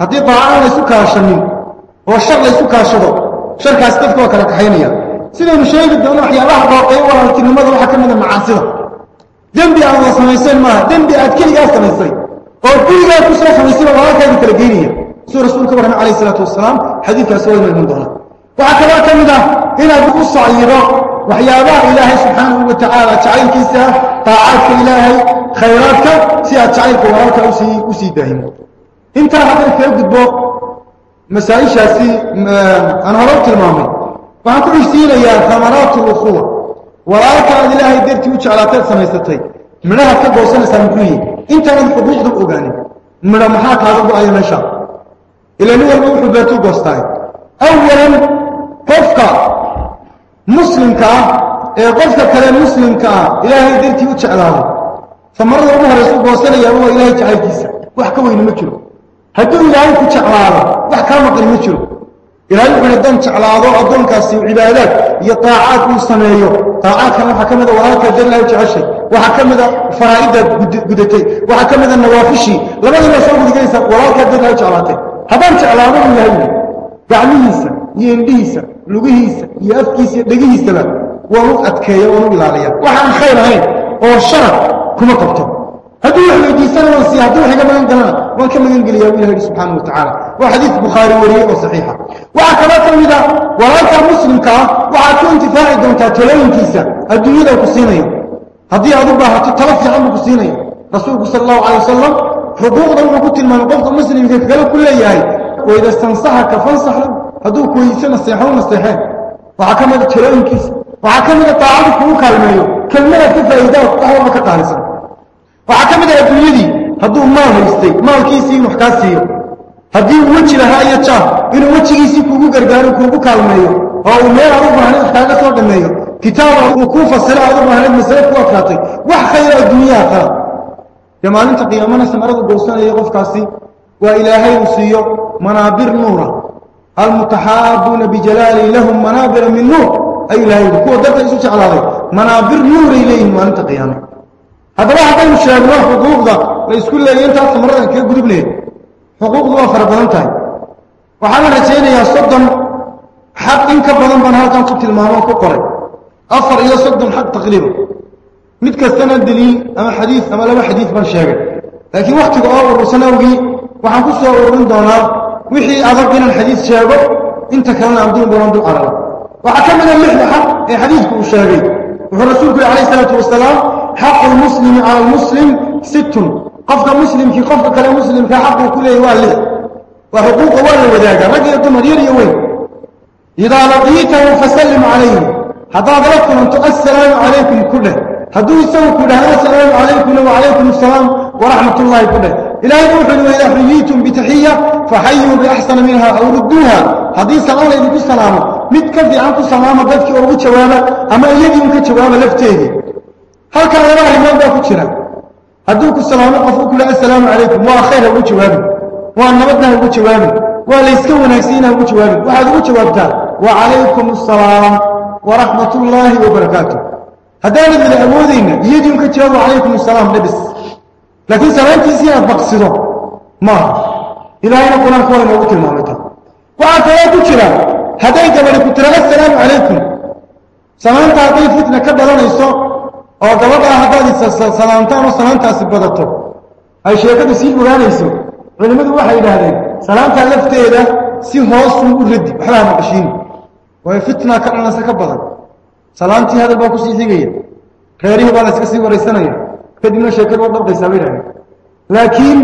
هدو طاعة ليسوكا شنين والشر ليسوكا شدو شركة استفكوا كلك حينيا. سنة مشاهد الدولة حيا راح باقي ولا لكن ماذا راح كمنا معاصرة دم بي الله سميسين ما دم بي أتكلي قاس سميسين. أو بي قاس كسرة خميسين الله كاد تلقيني سورة رسول كبرنا عليه الصلاة والسلام حديث أسوأ من المنظرة وعكذا كمنا هنا بقصة عيرا waxyaabaha ilaahay subxaanahu wa tacaala jacaylkiisa daacaadka ilaahay khayraadka si aad jacaylka walaalka usii u sii daahimo intaa haddan kaga gudbo masaa-ishaasi aan hore u tilmaamay waxaan ku xigsiinayaa hamaraatu lukhuwa walaalka aad ilaahay dartii u jeclaataad samaysatay midhahaad ka goosanaysaa muxuu yihi intaanad xuquuqda u ogaanin midho maxaa kaaga go-aya meesha ilaa nin walba wuxuu beertuu goostaay awalan qofka مسلم كا إيه قفت كلام مسلم كا إلهي درتي وتعلاه فمرض أبوها رسول الله صلى بوصل يا أبوها إلهي تعالي كيسا وحكوه المجر هدو إلهي كتعلاه وحكامك المجر إلهي بندان تعلاه أدون كاسي وعبادات. هي طاعات مستميه طاعات وحكم هذا وهذا كجل لهي تعشي وحكم هذا فرائدة قدتي وحكم هذا النوافشي لماذا ما سوف تقول إلهي تعلاه هدان تعلاه من يهيه يعني إنسان lugihiisa iyo afkiisa iyo dhegihiisaba waan u adkeeya waan u ilaaliya waxaan khayr ahayn oo sharaf kuma qabto hadduu wax weydiisana waan siiya hadduu wax iga magan galana waan ka magan geliyaa bu ilah yidhi subxaana wa tacaala waa xadiid bukhaari wariyey oo saxiixa waxaa kaloo ka mid a walaalka muslimka ah waxaad ku intifaaci doontaa talooyinkiisa adduunyada ku siinayo haddii aad u baahato talo fiican buu ku siinaya rasuulku sala allahu calay wasalam xuquuqda wuxuu ku tilmaamay qofka muslimka kale ku leeyahay wayda stansaxaka fansax lahu hadduu ku weydiiso naseexo u naseexeen waxaa ka mid a talooyinkiisa waxaa ka mid a daacadu kugu kaalmeeyo kelmadaad ka faa'iidaa wax walba ka qaalisan. Waxaa ka mid ah adduunyadii hadduu maal haystay maalkiisii in wax kaa siiyo. Haddii uu weji lahaa iyo jaab inuu wejigiisii kuugu gargaaro kuugu kaalmeeyo oo uu meel aad u baahnayd kaaga soo dhammeeyo kitaaba uu kuu fasiro aad u baahnayd masale ku adkaatay wax khayr oo dunyaha kala dee maalinta qiyaamana samaradu goosanaya qofkaasi waa ilaahay uu siiyo manaabir nuura المتحادون بجلاله لهم منابر من نور. أي لا يدكوا ذلك يسوس على ذلك منابر نور إليهم وأنت قيامة. هذا لا أعطي الشهر الله حقوق ذا. ليس كل الذي ينتهى في مرضك يقرب لي. حقوق ذا أخرى بذنته وحالنا سينا يصدم حق إنك بذن بنهارك أن تبتل مهمان القرى أفر إذا صدم حق تقريبا. مدك الثنى الدليل أما حديث أما لما حديث من شاكل لكن وقتك أول رسنوه وحنكسه أول رندانه وحي أذكرنا الحديث شابه إنت كان عبدين بلند العرب وعكمنا اللحظة حق إيه حديثك الشابه. ورسولك عليه الصلاة والسلام حق المسلم على المسلم ست. قفك مسلم في قفك مسلم في حق كل يوال له وحقوق أول وذاك. رجل الدمرير وين؟ إذا لقيته فسلم عليه. هذا لكم أن السلام عليكم كله. هدو يسوكم لها السلام عليكم وعليكم السلام ورحمة الله كله. إلهي نوحل وإذا حييتم بتحية فحيوا بأحسن منها أو ردوها. هذه سلامة. إذن بسلامة متكفي عنك سلامة قدك أرغو تشوابا أما إيدي منك تشوابا لفتيه. هل كان الله إمان باكو تشرا هدوك السلامة قفوك الله السلام عليكم. وآخير أرغو تشوابا وأنبتنا أرغو تشوابا وليسكو ناسينا أرغو تشوابا وهذا أرغو تشوابتا وعليكم السلام ورحمة الله وبركاته. هدانا بالأبوذين إيدي منك تشوابا عليكم السلام. لبس. Laakiin salaamtiisii inaad baqsido maaha ilaahayna qur-aanka waa inoogu tilmaamay ta waxaa kaloo ku jira hadday gabadhi ku tira assalaamu calaykum salaanta hadday fitna ka dhalanayso oo gabadhaa haddaad salaamtaan oo salaantaasi badato ay sheekadu sii ogaanayso culimmadu waxay yidhaahdeen salaantaa lafteeda si hoosuu u radi waxbaa maqashiin waayo fitna ka dhalanaysa ka badan salaantii hadal baa kusii xigaya reerihii baa la iska sii waraysanaya كدينا شكل وضرب قيسابيره لكن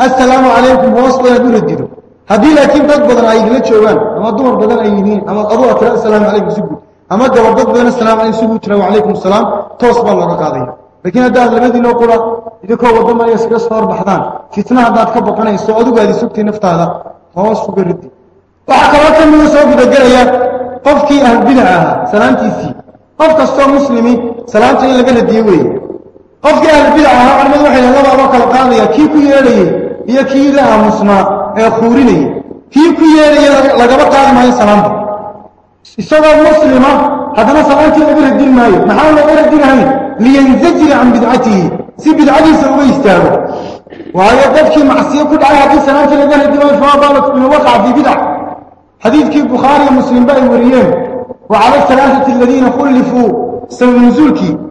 السلام عليكم وصلنا دول الديرو هذه لكن دد بدل اي دول جوان أما دول بدل اي نين أما قضوا ترى السلام عليكم سبو أما جواب دد بدل السلام عليكم سبو ترى وعليكم السلام؟ توصل الله ركاده لكن هذا لما دي لو قرا إذا كو ودا ما يسك صار بحضان فتنة هذا كبقنا يسود غادي سبتي نفتاله هو سبردي وحكمت من سوق دجايا قفكي أهل بدعة. سلامتي سي قفك الصوم مسلمي. سلامتي اللي قال ديوي. قفك أهل البدعة هؤلاء المدوحي لأن الله يا القانية يا يريه هي كي لها مسمى أخوريني كيف يريه لقبك هذا ما هي السلام السلام المسلمة هذا انت لأبير الدين ماهي محاول لأبير الدين هاي لينزجر عن بدعته سيب بدعته سوف يستهبه وهي قفك معصية كدعا هكي سلامة لأبير الدين ماهي فهو بالك من وقع في بدعة حديث كيف بخاري مسلم باي وريان وعلى الثلاثة الذين خلفوا سوى نزولكي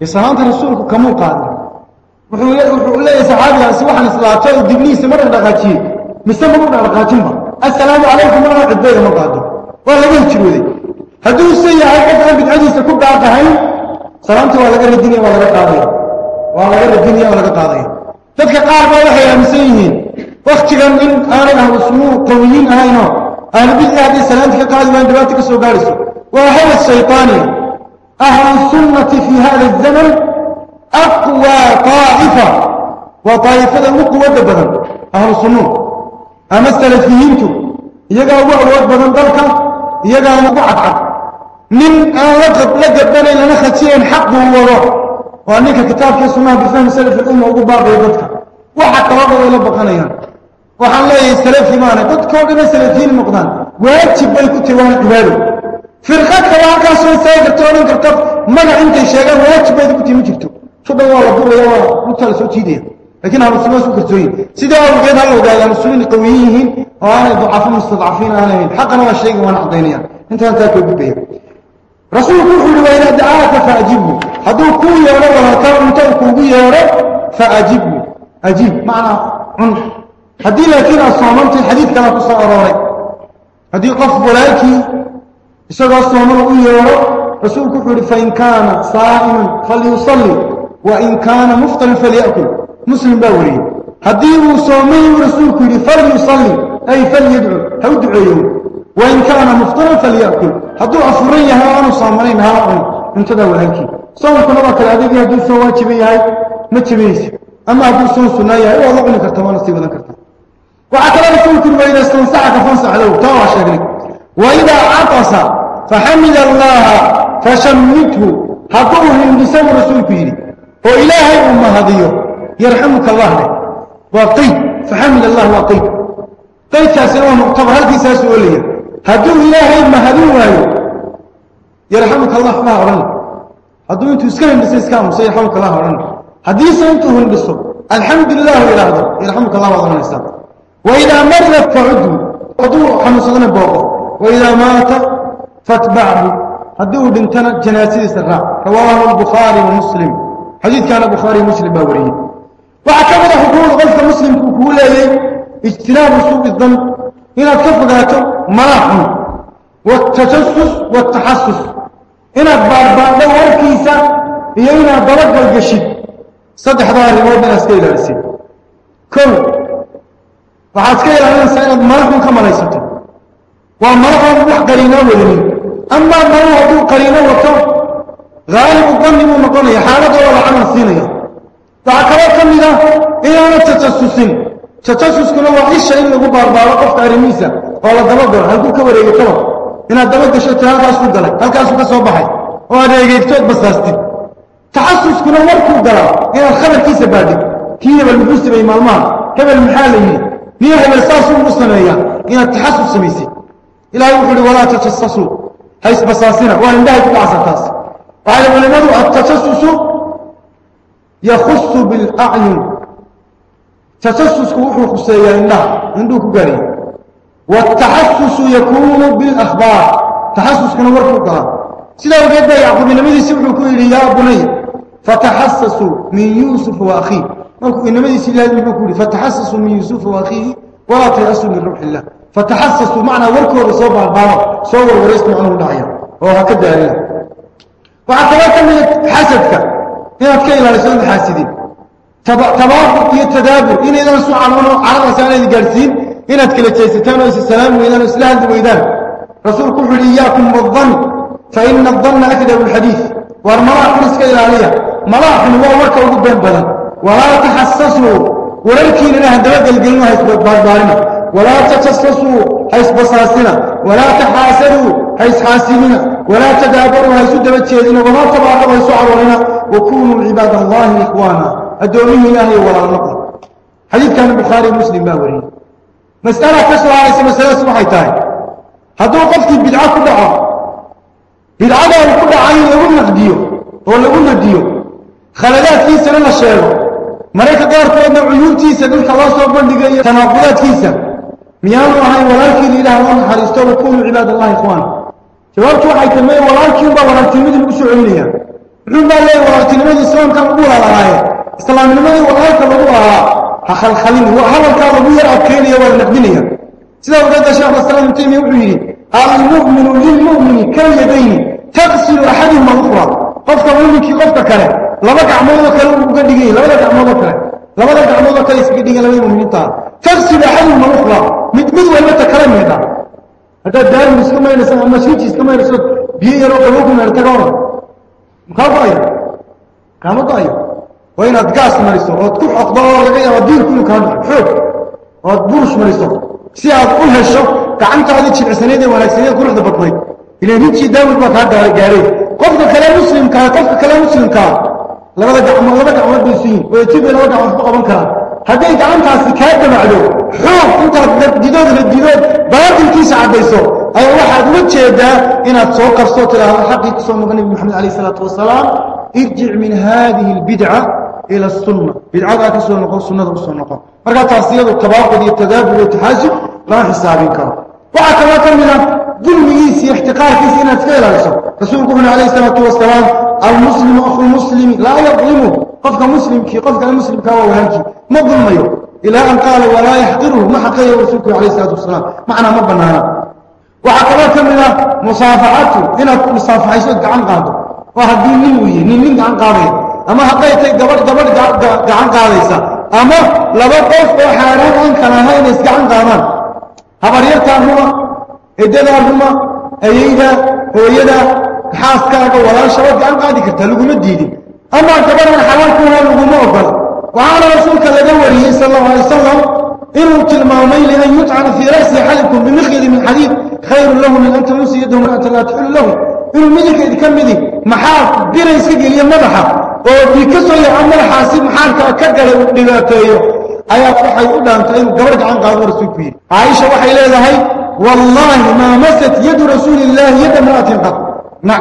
يسلامت رسولك كم قال وحولي سحابي سوحنا سلاتي ودبليس مرح دقاتي مستمرون على قاتل ما. السلام عليكم مرح الدير مقادر ولا قلت شروذي هدو السيء عيكت عن بتعجي سكوب دعاك هاي. سلامت وعلى قرر الدنيا ولا وعلى قاضي. وعلى قرر الدنيا ولا وعلى قاضي. تدك قاربا وحيا مسيهين وقت غم إن آرنا وسمو قويين هاي نو أهل بالله دي سلامتك قاضي وان دباتك سوبارسو وحيا الشيطاني أهل السنة في هذا الزمن أقوى طائفة وطائفة المقوى البدر أهل السنة. أما السلف فيهم تو يجاوا وعد بدر ذلك يجاوا وعد من أوقف لقب بني لنا ختيان حق وراء وأنك كتاب كسمة بفهم سلف الأمة وباب يبتك وحتى وقف ولا بقنايا وحلا السلف ما أنا يعني. قد كان سلفين مقدان. واجب بيكو توان قبله فرقك وانك سوف تقتلون كرتب من عندك شجع واجب أن تبتدي مجبتو شو ده والله بره يا والله مثال سو تيدي لكن هم سوا سو كرتوين. سيدا وجدنا لو جاء المسلمين قويين. وأنا ضعف مستضعفين أنا هين. حقنا ما شيء وأنا عطيني أنت أنت كوبي رسول الله وإلى دعاءك فأجبه. حدو كوي يا رب وأنا كوي انت كوبي يا رب. فأجبه. أجيب. معنى عن حديث لكن الصامنتي الحديث كما تصور رأي حديث قف بلاكي. Isagoo sooman u yeedho rasuulku wuxuu yihi fain kaana saa'iman falyusalli wain kaana muftaran falya'kul muslim baa wariyey haddii uu soomay uu rasuulku yidhi falyusalli ay falyadcu ha u duceeyo wain kaana muftaran falya'kul hadduu afuran yahay aanu soomanayn hala cun cuntadaa walaalkii soonkuna waa kale adigii hadduu soon waajiban yahay ma jebinaysa ama hadduu soon sunnaa yahay waad la cuni karta waana sii wadan karta waxaa kaloo rasuulku yiri wayda istansaxaka fansax lahu taa waa sheegnay وإذا عطس فحمد الله فشمته. حقوه لنسان رسول فيه. وإلهي أم هذيه يرحمك الله. له وقيت فحمد الله وقيت قيت طيب، كاسرون وقف هل في ساسوليه هدوه إلهي أم هذيه يرحمك الله ما أرانه هدوه أنت يسكن عند سيسكام سيحمك الله. أرانه حديثا أنت هون بالصبر الحمد لله إلى هذا. يرحمك الله وعظم الإسلام. وإذا مرد فعدوا قدوا حمد صدنا بوقوا وإذا مات فاتبعه هدوه دنتنا جناسيس الرع رواه البخاري ومسلم. حديث كان بخاري ومسلم باوريه. واعتمد حقول غلط مسلم كوكولة اجتناب سوق الظن. هنا تفقات مراحل والتجسس والتحسس. هنا باربا لو الكيسة هي هنا بلق القشيد صدح ظهر الوضع نسكيل كل. وحاسكيل عن الإنسان مراحل كما ليستم ومرأة روح قرينة وذنه أما مرأة روح قرينة وكه غالب الظن ومقرنة يحالة دولة عن الثينية تعكرات كمي ذا إيه أنا تتسسين تتسس كنا وعيش إلا قبع أربعة قفت أرميسة قال الدمدر هل قلت كبير يكتب إن الدمدر شئتها تأسود دلك هل كأسود صباحي وهذا يكتب بس هستي تحسس كنا وركب دلك إيه الخبر كيس بادك كيه بالمبوس بإمامها كبير المحالي هي هي الأساس المصنعية إيه التحسس ميسي إلا يوحد ولا تتصصوا حيث بساسنا وإن لا ده يتبع ستاس وعلى ملمدوا التتصص يخص بالأعين. تتصص كوحو خسايا الله عندوك قريب والتحسس يكون بالأخبار. تحسس كنا مرفوقها سيدا وقيت بي عقب النميذي سبحكو إلي يا بني فتحسس من يوسف وأخيه. ملكو النميذي سيدا لبكولي فتحسس من يوسف وأخيه. ولا تيأس من روح الله. فتحسس بمعنى وركو رسوبها البابا صور ورسم معنى داعية وهو كده يا ليه وعطلاتا من حسدك هنا تكي على سؤال الحاسدين. توافق يتدابر إن إذا نسوع عنه عرض سعيد قرسين هنا تكلت جيستان ويسي السلام. وإذا نسلها ذو إذان رسول كفر إياكم بالظن. فإن الظن أكد بالحديث. والمراح نسك إلى ليه مراح هو وركو بين بلد. ولا تحسسه ولكن إنها دلق القلمة يسبب بارنا ولا تتصصوا حيث بصاصنا ولا تحاسدوا حيث حاسدنا ولا تدابروا حيث دبت شهدنا وما تباعدوا حيث عرونا وكونوا عباد الله إخوانا. الدومين إلهي ولا نقل حديث كان البخاري ما باوري مسألة كسر على اسم مسألة سمحي تاي هدو قلت بدعا كدعا بدعا كدعا يقول لغن نقديو هو لغن نقديو خلالات كيسا لنا الشيرو مريكا قارت لنا عيون تيسا دلك الله سوى بلدك تناقضات كيسا ميان وهاي ولكن إله وان حريستو كونوا عباد الله إخوان. شبابت وحي تلمي ولكن با ولكن مدل بسوع عمليا عمنا الله ولكن مدل السلام كان قبول على رأي السلام المدل ولكن الله هخل خليني وهل كان ربيا أبكيني يوال نقدني سيدا وقال الشيخ السلام تيمي وعيه المؤمن للمؤمن كاليدين تغسل أحدهم الأخرى. قفت أمك قفت كره لبك أعمالك كلام مقدقين لبك أعمالك كلام لبك أعمالك كلام مقدقين لبك أعمالك كلام مقدقين تغسل أحدهم الأخرى. Mid mid walbata kala meedha haddaad daarin iska maynaysa ama shiiji iska maynayso biyo yaroo qaboo ku meerta ka waran makaa go'ayo kaama go'ayo waa inaad gaas mariso ood ku xoqdo oo laga yaabo diirku inuu kaa xoog. Ood burush mariso si aad u hesho gacantaadii jilcisaneed ee wanaagsaneed quruxda badnayd. Ilan rijii daawid baa kaa gaaray qofka kale muslimkaa qofka kale muslimkaa. Labada gacmood laba gacmood bay isu yihiin wayajibay laba gacmood ku qaban karaan هذا يتعلم على هذا معلوم. حوم أنت رد جدود رد جدود بعد الكيس عبيسو. أي واحد وجه ده إن الصوت الصوت له الحق يتصور مغني بمحمد عليه الصلاة والسلام. ارجع من هذه البدعة إلى السنة. بدعة كسر نقص سنة بسر نقص مرجع تعسيل التباعد يتذاب ويتحاسب راح ما وعكما كمل ظلم يس احتقار يس إن تقال عليه الصلاة والسلام المسلم أخو المسلم لا يظلمه. قفك مسلمك قفك المسلمك هو وهمكي ما ظلمه إلى أن قال ولا يحقره ما حقه رسولك عليه الصلاة والسلام. معنى ما بنها وعقلت من مصافحاته هنا كل مصافحة يسألك عن قاده وهذا دين نموي نمين عن قاده أما حقيت قبل قبل عن قاده أما لو قف وحارم عن كناها ينسك عن قامان هبريتها هما إدلا هما أيها هو يدا حاسكا ولا شرط عن قاده كتلقوا مديدين amaa gabadhan xalaalkuuna laguma ogola. Waxaana rasuulka laga wariyey sal allau alay wasalam inuu tilmaamay lian yutcana fii ra'si axadikum bimikhyadi min xadiid khayrun lahu min an tamuusa yadahu mar'atan laa taxilu lahu. Inuu midinkeed ka midi maxaa bira iska geliya madaxa? Oo bii ka soo yaco madaxaasi maxaalkaa ka galay uu dhibaateeyo? Ayaa waxay u dhaantay inuu gabar gacan qaado rasuulku yidhi. Caaisha waxay leedahay wallaahi maa masat yadu rasuuli illaahi yadda mra'atin qad.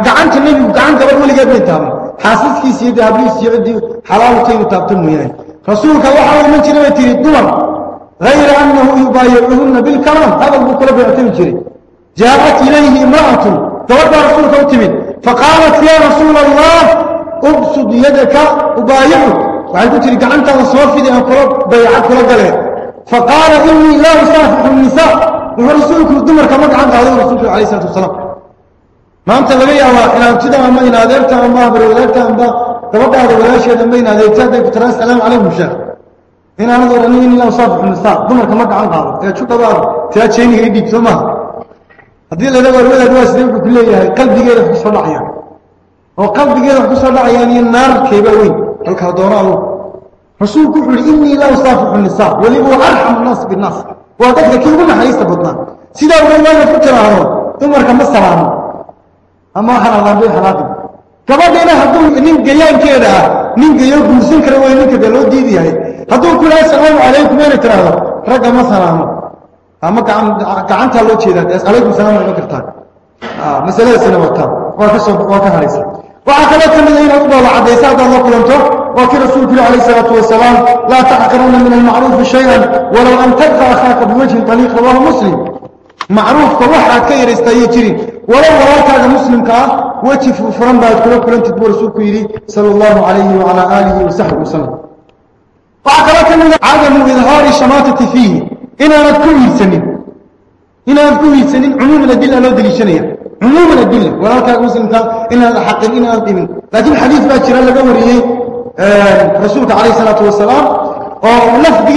Gacanta nebigu gacan gabar weligeed may taaban حاسس كي سيدي أبلي سيدي حلال كي يطابتم وياي. رسول كي وحاول من جنبه تري الدمر غير أنه يبايعهن بالكرام هذا البكرة بيعتم جري. جاءت إليه امرأة تودى رسول كي فقالت يا رسول الله أبسد يدك أبايعه وعند تري قعنت أصوار في ذي أقرب بيعك رجله فقال إني لا أسافح النساء. ورسولك الدمر كما قال هذا رسولك عليه الصلاة والسلام. Maanta laga yaabaa inaantida ama in adeerta ama habarwadaagta amba gabadhaada walaasheed amba in adeegta hadday ku tiraa asalaamu calaykum sheekh inaanad odhanin in ilaa usaafixu nisaa dumarka ma gacan qaado ee ju dhabaad taa jeeniga i dhiib soo maaha haddii la dhaho wadaad waa sidee wuxuu ku leeyahay qalbigeeda wax ku soo dhacayaan oo qalbigeeda wax ku soo dhacayaan iyo naarkeeba weyn halkaa doono adugu rasuulku wuxuu yihi innii laa usaafixu nisaa weliba wa arxamu nnaas binnaas waa dadka kii ugu naxariista badnaa sidaa uga waanad ku tiraahdo dumarka ma salaamo ama waxaan bay xanaaqin gabadhina hadduu nin gayaankeeda ah nin gayo guursan kara way ninka dee loo diidi yahay. Hadduu ku laha calaykum inay tiraahdo ragga ma salaamo. Ama gacantaa loo jeedaa dee calaykum salaam iman kartaan masaladaasina wataa waa ka soo waa ka haraysa. Waxaa kaloo ka mida inaad u dhoola caddaysa haddaad la kulanto waa kii rasuulku yihi alayh isalaatu wasalaam laa taxqiranna min almacruufi shay-an walow an talqa akhaaka biwajhin taliiq rawaahu muslim. Macruufka waxaad ka yaraysta ayay jirin ولو رأيت هذا مسلم كه وتي فرنبا كلو كلنت برسول كيري صلى الله عليه وعلى آله وصحبه وسلم. فأكرت من عدم إظهار شماتة فيه. إن أنا كوي سنين. إن أنا كوي سنين. عموم الأدلة لا دليل شنيع عموم الأدلة ولا تعرف مسلم كه إن الحق إن أنا لكن حديث باكر إيه؟ آه، الله جوري رسول عليه الصلاة والسلام. أو لفظ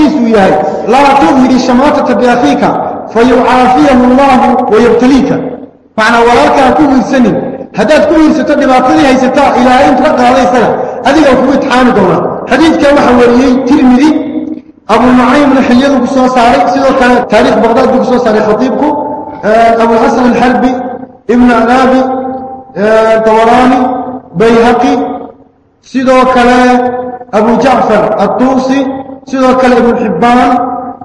لا تظهر شماتة بأخيك فيعافيه الله ويبتليك. معنى ولاك أكون إنساني هذا كل إنسان دماغي هاي ستة إلى أين تبقى هذه السنة هذه لو أقوم بتحان دونا حديث كان حوريين ترمي أبو المعين نعيم الحيض بقصوا صاري سيدو كان تاريخ بغداد بقصوا صاري خطيبكو أبو الحسن الحلبي ابن أنابي طوراني بيهقي سيدو كان أبو جعفر الطوسي سيدو كان أبو الحبان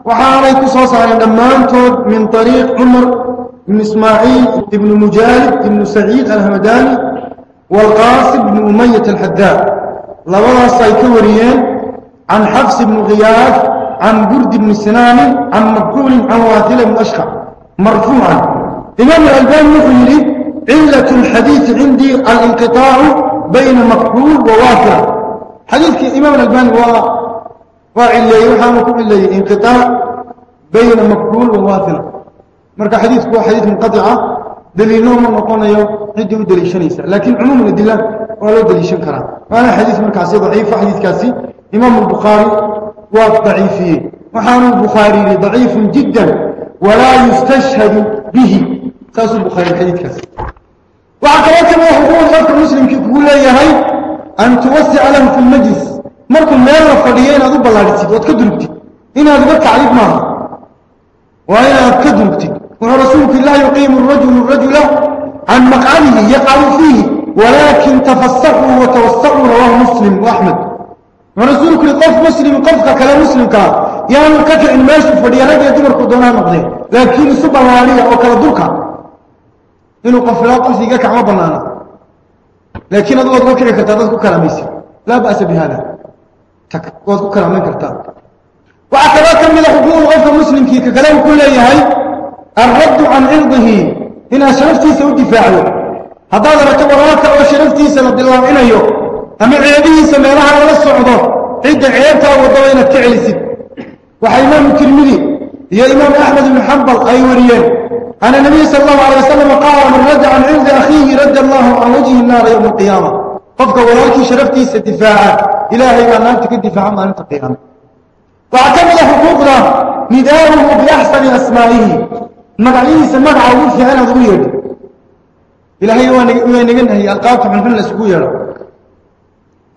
وحاريكو صاري دمانتو من طريق عمر بن إسماعيل بن مجالب بن سعيد الهمداني والقاسب بن أمية الحداء لولا سيكوريين عن حفص بن غياث عن برد بن سنان عن مبكول عن واثلة بن أشخع مرفوعا. إمام الألباني الألبان لي علة الحديث عندي الانقطاع بين مبكول وواثلة حديث إمام الألباني هو فاعل لي وحامكم إلي انقطاع بين مبكول وواثلة مركا حديث كو حديث منقطع دليل نوم المقنيو حديث دليل شنيسه لكن عموم الادله ولا دليل شن كره حديث مركا سي ضعيف حديث كاسي امام البخاري وضعيفه وحان البخاري ضعيف جدا ولا يستشهد به قاس البخاري حديث كاسي وعقلت ما يقول خلف المسلم كي كيقول لي يا هي ان توسع لهم في المجلس مرك ما رفضيين هذو بلاغتي ود كدربتي ان هذا تعليق ما وأنا كدربتي ورسولك الله يقيم الرجل الرجل عن مقعده يقع فيه ولكن تفسقوا وتوسقوا رواه مسلم وأحمد. ورسولك لقف مسلم قفك كلا مسلم كا. يعني كك إن ما يشوف ولي رجع دمر قدونا مقضي لكن سبع وعليا وكلا دوكا. إنه قف لا قف يقاك عوضا لنا لكن أدو أدوك إذا كرتا كلا ميسي. لا بأس بهذا. تك كلا من كرتاب وأكبر من حقوق غفر مسلم كي كلام كل أيهاي الرد عن عرضه إن شرفتي سو دفاعه هذا ما تبرأت أو شرفتي سلط الله هنا يو أما عيبه سميرها على الصعود. عند عيبها وضوين التعلس وحي إمام الكرمي يا إمام أحمد بن حنبل أي وريان أنا نبي صلى الله عليه وسلم قال من رد عن عرض أخيه رد الله عن وجه النار يوم القيامة. قفك ولك شرفتي ستفاعا إلهي أن أنت كدفاعا ما أنت قيامة واعتمد حقوقنا نداره بأحسن أسمائه. مقعيه سمع عوض في أنا ضوير إلهي وأن هي ألقاك من حل سكوير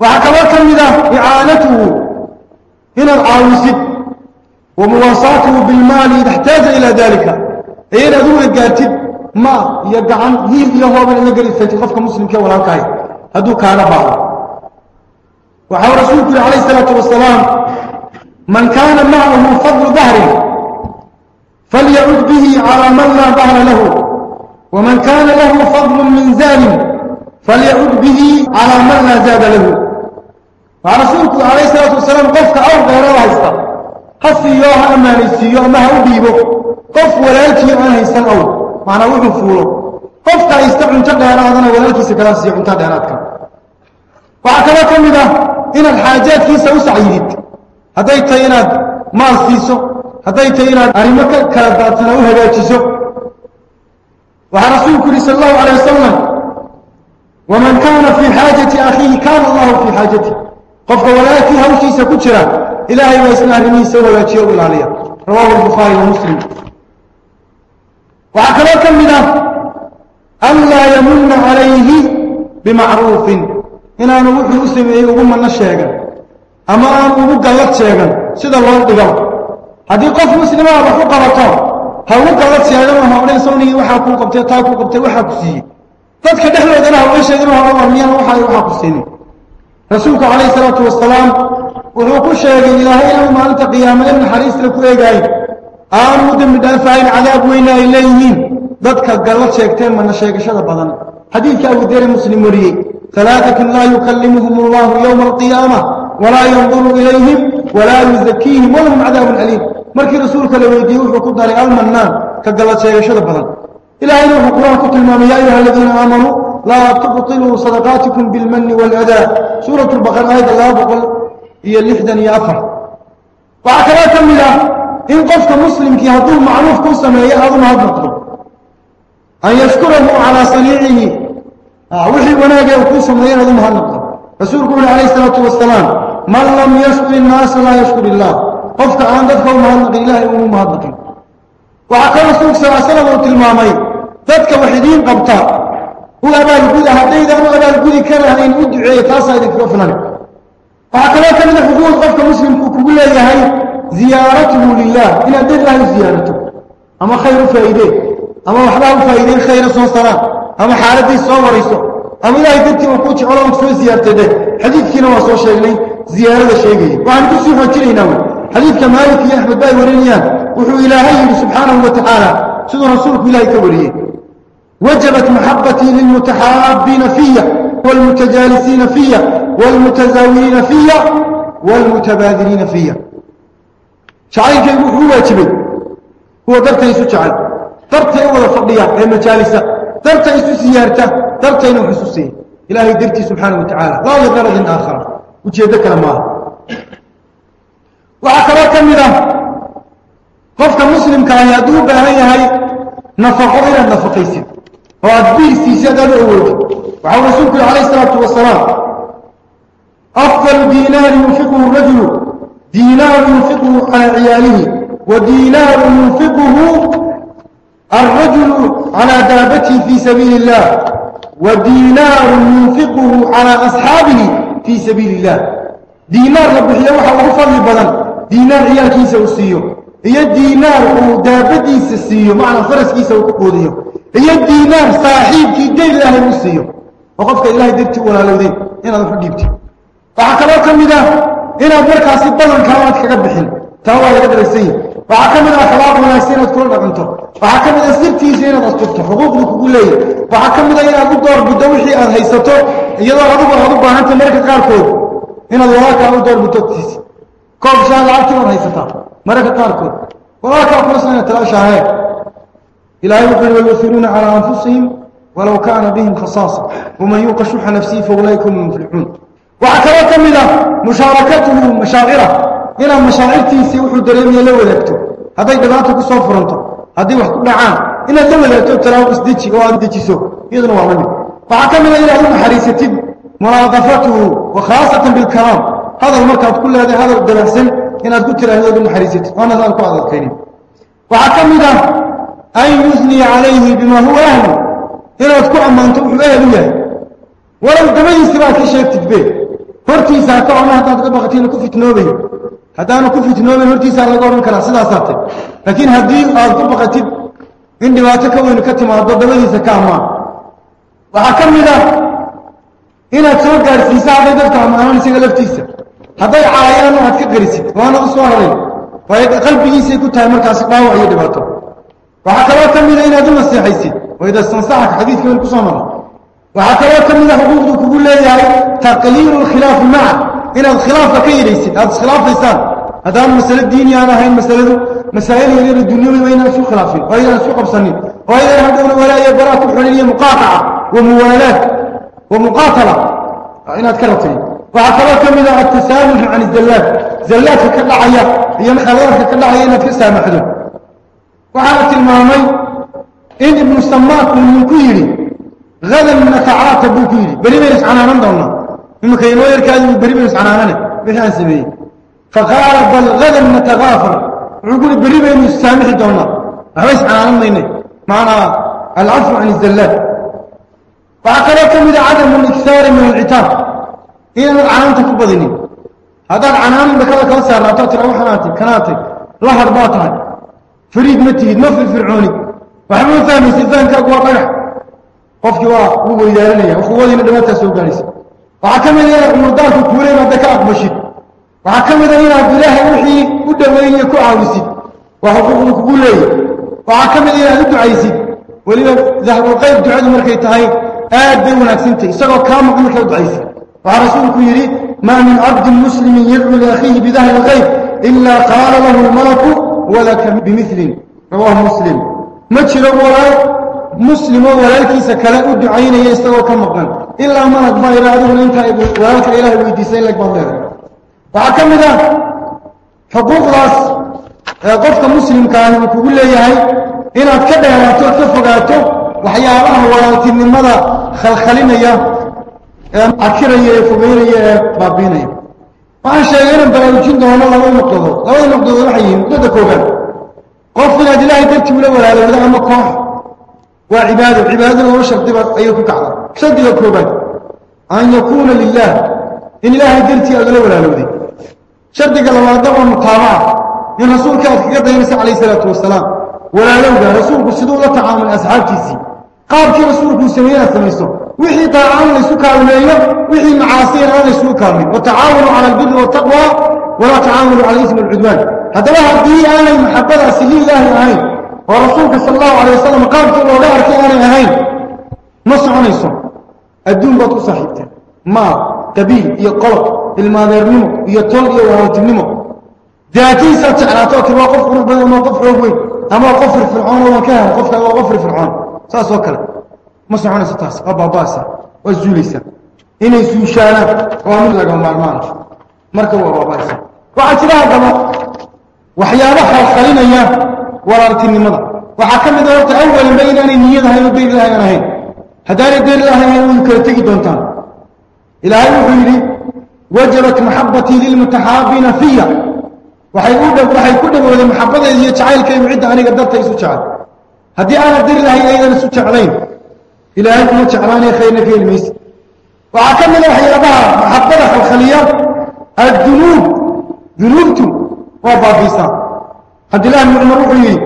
وعكما كمدا إعانته هنا العاوسد wa muwaasaatuhu bilmaali ida اxtaaja ilaa dalika ee inaad uga gaartid maal iyo gacan hiil iyo hooban ina gelisatid qofka muslimkee walaalkahay hadduu kaaga baado waxau rasuulku yihi alayh الsalaatu wasalaam man kaana macahu fadlu dahrin فليعد به على من لا ظهر له. ومن كان له فضل من زال فليعد به على من لا زاد له. ورسولك عليه الصلاة والسلام قفك أرض روح استر قفي يوها أما نسي يوما أبيبه قف ولالكي عنه يستنعوه معنى وحب فوله قفك يستعن تقع راضنا ولالكي سكراس يقوم تقع راضك وعكبتهم إذا؟ إن الحاجات كيسا وسعيد هذا يتينات ما سيسو. هذا يتيران أريمك كرداتنا وهذا يتسو وحرسول كري صلى الله عليه وسلم ومن كان في حاجة أخيه كان الله في حاجته. قف ولاك هوشي سكتشرا. إلهي ويسنى رميسا ولاتي أول عليا رواه البخاري ومسلم. وعكراكا منا ألا يمن عليه بمعروف. هنا نوحي أسلم أيه أمنا الشيئا أما أمنا الشيئا سيدا الله أبدا هذه قف مسلمة رح قرطان هؤلاء قرط سيادم هؤلاء صوني وحاقو قبته تاقو قبته وحاقسي تذكر دخل عندنا هؤلاء شيدم هؤلاء ميان وحاي وحاقسيني رسولك عليه الصلاة والسلام وحقو شيدم إلى هاي لهم أنت قيام لمن حريص لكو أي جاي آمو دم دافعين على أبوينا إلا يمين تذكر قرط شيكتين من الشيك شهد بضان حديث أبو دير مسلم وريه ثلاثة لا يكلمهم الله يوم القيامة ولا ينظر إليهم ولا يزكيهم ولهم عذاب أليم markii rasuulka la weydiiyey wuxuu ku daray almannaan ka gallad sheegashada badan ilahayna wuxuu qur-aan ku tilmaamay ya ayuha aladiina aamanuu laa tubطiluu sadaqaatikum bilmani wاlأdaa suurat lbaqar aayadda laba boqol iyo lixdan iyo afar waxaa kaloo ka mid ah in qofka muslimkii hadduu macruuf ku sameeyo aad u mahad noqdo an yashkurahu calaa saniicihi wixii wanaage uu kuu sameeyo inaad u mahad noqdo rasuulku wuxu alayh isalaatu wasalaam man lam yashkur innaasa laa yashkur illah قفت عن ذلك ومهدنك إلهي ومهدنك امم وعقال رسولك صلى الله عليه وسلم وتلمامي فاتك وحيدين قبطاء هو أبا القولي هاتي إذا أبا القولي كان أنين أدعي تاسايدك وفلان وعقال رسولك من حفوظ قفت مسلم كوكب الله يهي زيارته لله. إن أدد الله زيارته أما خير فائده. أما وحده فائده خير صنصرا أما حالتي صوى وريسو أما لا تتي مكوتي أولا في زيارته ده. حديث كنا وصوى شيء زيارة شيء جيد وعن كسوفة كنا ينوي حديث كما يقول يا أحمد باي إياه، وحو إلهي سبحانه وتعالى. سيد رسولك إلهي كوريه. وجبت محبتي للمتحابين فيا والمتجالسين فيا والمتزاورين فيا والمتبادلين فيا. شعائي كي هو يتبه هو درته يسو شعال درته أول فضية لما جالسة درته يسو سيارته. درته ينوح سوسيه إلهي درتي سبحانه وتعالى. لا درجه آخر. وجه ذكر ما. وعكرا كمدا خفك مسلم كان يدوب هاي هاي نفقه إلى النفقيس. وعدبير سيسي هذا الأول. وعن رسولك عليه الصلاة والسلام. أفضل دينار ينفقه الرجل. دينار ينفقه على عياله. ودينار ينفقه الرجل على دابته في سبيل الله. ودينار ينفقه على أصحابه في سبيل الله. دينار ربه يوحى وغفر لبدن diinaar ciyaalkiisa uu siiyo iyo diinaar uu daabadiisa siiyo macnaa faraskiisa uu ku quudiyo iyo diinaar saaxiibkii dayn ilaahay uu siiyo. Oo qofka ilahay dartii walaalowdeen inaad wax u dhiibtid waxaa kaloo ka mid ah inaad markaasi badankaa aad kaga bixin. Taa waa laga dharagsan yahi waxaa ka mid ah akhlaaq wanaagsan inaad kula dhaqanto. Waxaa ka mid ah sirtiisa inaad asturto xuquuqdu kugu leeyahy waxaa ka mid ah inaad u doorbiddo wixii aad haysato iyadoo adigu aad u baahanta mararka qaarkood inaad walaalkaa u doorbiddotiisi كوب شاه لعبت من هيستا مركة قاركود وراك أقرصنا نتلاشى هاي. إلهي وقل والوثيرون على أنفسهم ولو كان بهم خصاصة. ومن يوق يوقشوح نفسي فأوليكم من فلحون وعكرات من مشاركته مشاعرة إلى مشاعرتي سيوحوا الدريمية لو لكتو هذي دباتك صفرنتو هذي وحكو نعان إلا لو لكتو تلاوكس ديتشي وآن ديتشي سو يدنو وعلمي وعكرات من إلهي محريستي مراضفته وخاصة بالكرام. هذا المركب كله هذا هذا الدلسن هنا قلت له هذا ابن حريزت وأنا ذا القعد الكريم وحكم ذا أن يثني عليه بما هو أهل. هنا تكون أما أنت أحبه أهل ولو دمي سباك الشيء تكبه هرتي ساكا وما هتا تقبغتي لكو في تنوبه هتا نكو في تنوبه هرتي ساكا لقور من كراسة ساته لكن هدي أتقبغتي عندي واتك وينكتي ما أبدا دمي سكا ما وحكم ذا هنا تصور قارسي ساعة دلتا ما أنا نسيق لفتيسه هذا عيانه هذا قريسي وأنا أصوره لي فهذا قلبي يسيك تامر كاسك باو أيه دبته وحكرات من أين هذا مسيح يسي وإذا استنصحك حديث من كسامرة وحكرات من حقوق كقول لي يا تقليل الخلاف مع إن الخلاف كي يسي هذا الخلاف إنسان هذا مسألة ديني أنا هاي مسألة مسائل هي للدنيا وين سوء خلافين وإذا سوء بسني وإذا هذا ولا يبرأ تبرئ لي مقاطعة ومولاة ومقاتلة أنا أتكلم فيه فعثرت من التسامح عن الزلات. زلات كل عيا ينخلاف كل عيا نتسامح له. وعرت المامي إن ابن سماك من كيري. غدا من تعاط بكيري بريمي يسعنا من دولنا هم كانوا يركضوا بريمي يسعنا منه بحاسبه فقال بل غدا من تغافر عقول بريمي يسامح دولنا. عويس عنا منه معنى العفو عن الزلات. وعقلتهم إذا عدم الإكثار من العتاب. هي العنانته في بدني هذا العنان بكذا كان سرعته ترى كناتي لحر باطل فريد متي نفر الفرعوني وحمل ثاني سيفان كاكوا طرح قف جوا هو يدارني وخوذي من دمتها سوى قريسة وحكم إذا مردانك كوري ما دكا أقمشي وحكم إذا إلا بلاه وحي قد ما يكو عاوسي. وحقوق مكبول لي. وحكم إذا إلا دعي سيد ولذا ذهب القيب دعي المركي تهي آد بيونك سنتي سقو فرسولك يري ما من عبد مسلم يدعو لأخيه بذهب الغيب إلا قال له الملك ولك بمثل رواه مسلم. ما تشيره ولا مسلم ولكن سكلا أدعين يستوى كم مقنا إلا ما نقضى إلى هذه الانتاء ولك إله ويدسين لك بغير وعكم ذا حقوق راس قفت مسلم كان يقول لي هاي إن أتكبه وتفقاته وحيا الله ولكن ماذا خلخلين إياه أكرية فغيرية بابيني فأنا شايرين براوشين دون الله لأي مقدوه لأي مقدوه الحيين لا تكوغان قفنا دلاهي ترتب الأول هذا وذا أما قوح وعبادة عبادة هو شرط أيوك كعلا شرط الأكوغان أن يكون لله. إن إلهي ترتب الأول هذا وذا شرط الله دعوة مطابعة إن رسول كانت قد يمسى عليه الصلاة والسلام. ولا لوجه رسول قصده الله تعامل أسعاب تيسي قابك رسول قصده الله وحي طاعون لسكر ليه وحي معاصير هذا سكر وتعاونوا على البر والتقوى ولا تعاونوا على الإثم العدوان هذا لها الدنيا أنا المحبة سلي الله العين ورسولك صلى الله عليه وسلم قال في الله لا أنا العين نص عني صلى الدين بطو صحيبته ما تبيل إيا قلق إلما نرنمه إيا طلق إيا وهاتنمه ذاتي ساتش على طاقة الواقف قرب بيه وما قفره وين أما قفر فرعون وما كان قفر فرعون ساس وكله ma soconayso taas waa baabaasa waa zuulaysa inay suushaanaan waa mid laga maarmaan marka waa baabaasa waxaa jira haddaba waxyaaba khalkhalinaya walaaltinimada waxaa ka mid a horta awalanba inaanay niyad ahayn oo dayr aan ahayn haddaanay dayr ilahay ahayn waynu kala tegi doontaan ilaahay wuxuu yidhi wajabat maxabatii lilmutaxaabiina fiya. Waxay ku dhawooday maxabadeeda iyo jacaylkaygu cidda aniga darta isu jecel haddii aanad dayr ilahay aydan isu jeclayn إلى هذا ما تعراني خير في المسك وعكما نحي أبا حتى لحو الخلية الذنوب ذنوبتم وفافيسا حد الآن مروحي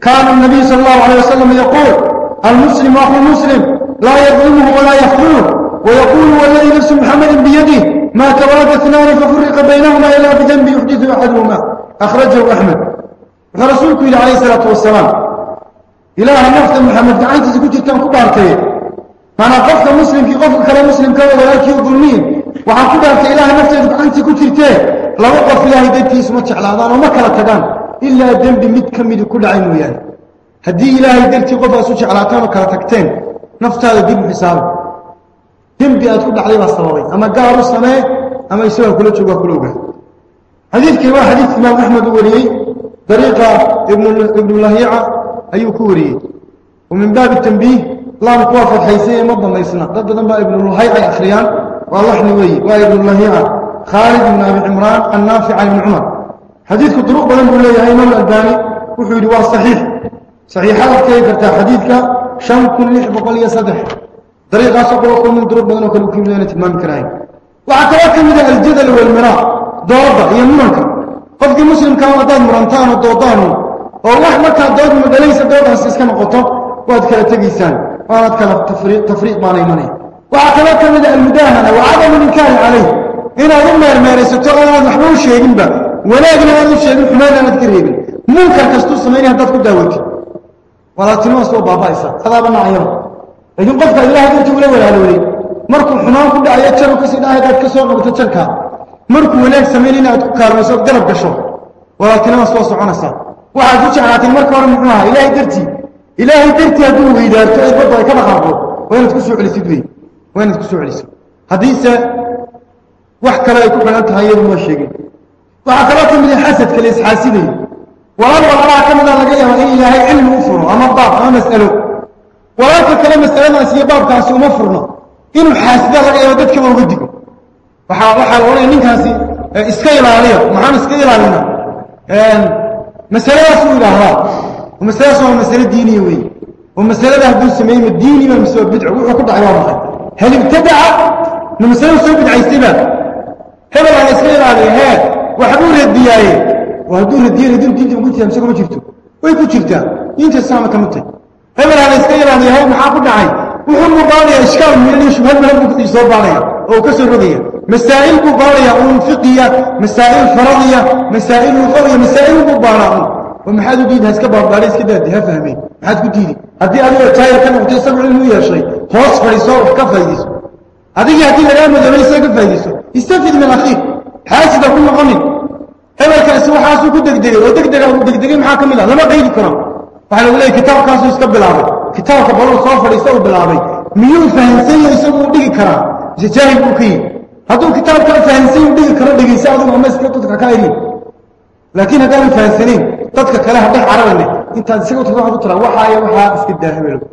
كان النبي صلى الله عليه وسلم يقول المسلم أخو المسلم لا يظلمه ولا يخلوه ويقول والذي نفس محمد بيده ما تراد اثنان ففرق بينهما إلا بذنب يحدث أحدهما. أخرجه أحمد. رسولك إلى عليه الصلاة والسلام. إلى أن محمد دعيت سكوتي تنكبار كيه فانا قفك مسلم كي قفك كلا مسلم كلا ولكي وظلمين وحاكو بارت إلهي نفسك أنت كترته لو وقف إلهي دي تيس على لعضان وما كلا كدان إلا دنب متكمد كل عين ويان. هدي اله دي تي قفك سوش على عطان وكلا تكتين نفت هذا دي بحساب دنب أتكد عليه بصلاوي أما قارو السماء أما يسوي كله شوى كله حديث كما حديث ما محمد وليه طريقة ابن, ابن الله يعى أيوة كوري. ومن باب التنبيه لأن قوافد حيثيه مضم ليسنا ضدنا ما ابن اللهيعة آية أخريان والله نوي. وابن اللهيعة آية. خالد بن أبي عمران النافع بن عمر. حديث كتروق بلن بلن يا إمام الألباني. وحيد رواه صحيح. صحيح كيف كي يكرت حديثك. شم كل لحب قل يصدح طريق أصبح وقل من دروب بلن وكل وكل لينة المام كرائم وعتراك من الجدل والمراء دوضة هي المنكة قفق المسلم كان أداد مرانتان ودوضانه والله ما كان دوض مدليس دوضة سيسكن قطب. وهذا كي waanaad kala tafriiq baana imanaya waxaa kaloo ka mida almudaahana wa cadamu linkaari calayh inaad u meermeeraysato oo waxba u sheeginba wanaagna aad u sheegin xumaan aad ka reebin. Munkar kastuu samaynaya haddaad ku daawatid walaaltinimaas waa baaba'aysa adaaba nacayaba laakiin qofka ilahay dartii ula walaalooday markuu xumaan ku dhacayo jaru ka sii dhahay hadaad ka soo qabto jarkaa markuu wanaag samaynayna aad ku kaalmayso garab gasho. Walaaltinimaas waa soconaysaa waxaad ku jeclaateen marka hore muxuu ahaa ilaahay dartii إلهي درت يا دوه إذا أرتعي برضا كما خربوا وين تكسوا على سيدوين وين تكسوا على سيدوين حديثة وحكا لا يكون من أنت هاي يوم الشيقين وعقلات من الحسد كالإسحاسدين وأروا أرى كما لا لقيها إن إيه إلهي علم أفره أما الضعف أما أسأله ولكن كلام أسألنا أسيا باب تعسي أمفرنا إن الحاسد لا لقيها ودك ما أغدك وحاوحا الولي منك هاسي إسكيل عليها محام إسكيل علينا. مسألة سوء إلى masaladaas waa masale diiniya weeye oo masalada hadduu sameeyey ma diiniba mise waa bidco wuxuu ku dhacay waa maxay? Hal ibtadaca ma masaladu soo bidcaystayba hebel aan iska ilaaliya hee waxbuu radiyaaye oo hadduu radiyay radin diinta ugu jirtaa mise kuma jirto? Way ku jirtaa. Diinta islaamka ka mid tahay hebel aan iska ilaaliya hee maxaa ku dhacay? Wuxuu buu baanaya ishkaal miyo shubhad male buu soo baanaya oo ka soo rogaya masaa'il buu baanaya uun fiqiya masaa'il faradiya masaa'il luqawiya masaa'il buu baanaa فما حد يدي هذا كبار داريس كده ده فهمي حد كتير هدي أنا تاير كان وقتي سمع إنه يشري خاص فريسو كفا يدس هدي هدي هذا ما دري سك كفا يدس استفيد من أخيه حاس ده كل غني هو كاسو حاسو كده كده ودك ده هو دك دك محاكم لا ما قيد كرام فعلوا لي كتاب كاسو يسكب بالعربي كتاب كبار وصاف فريسو بالعربي ميو فهم سين يسمو دك كرام جاي بوكي هذا كتاب كان فهم سين دك كرام دك يسألون ما مسكتوا لكن هذا فهم dadka kale haddan cararane intaad isaga utid waaad u tiraa waxaaya waxaa iska daa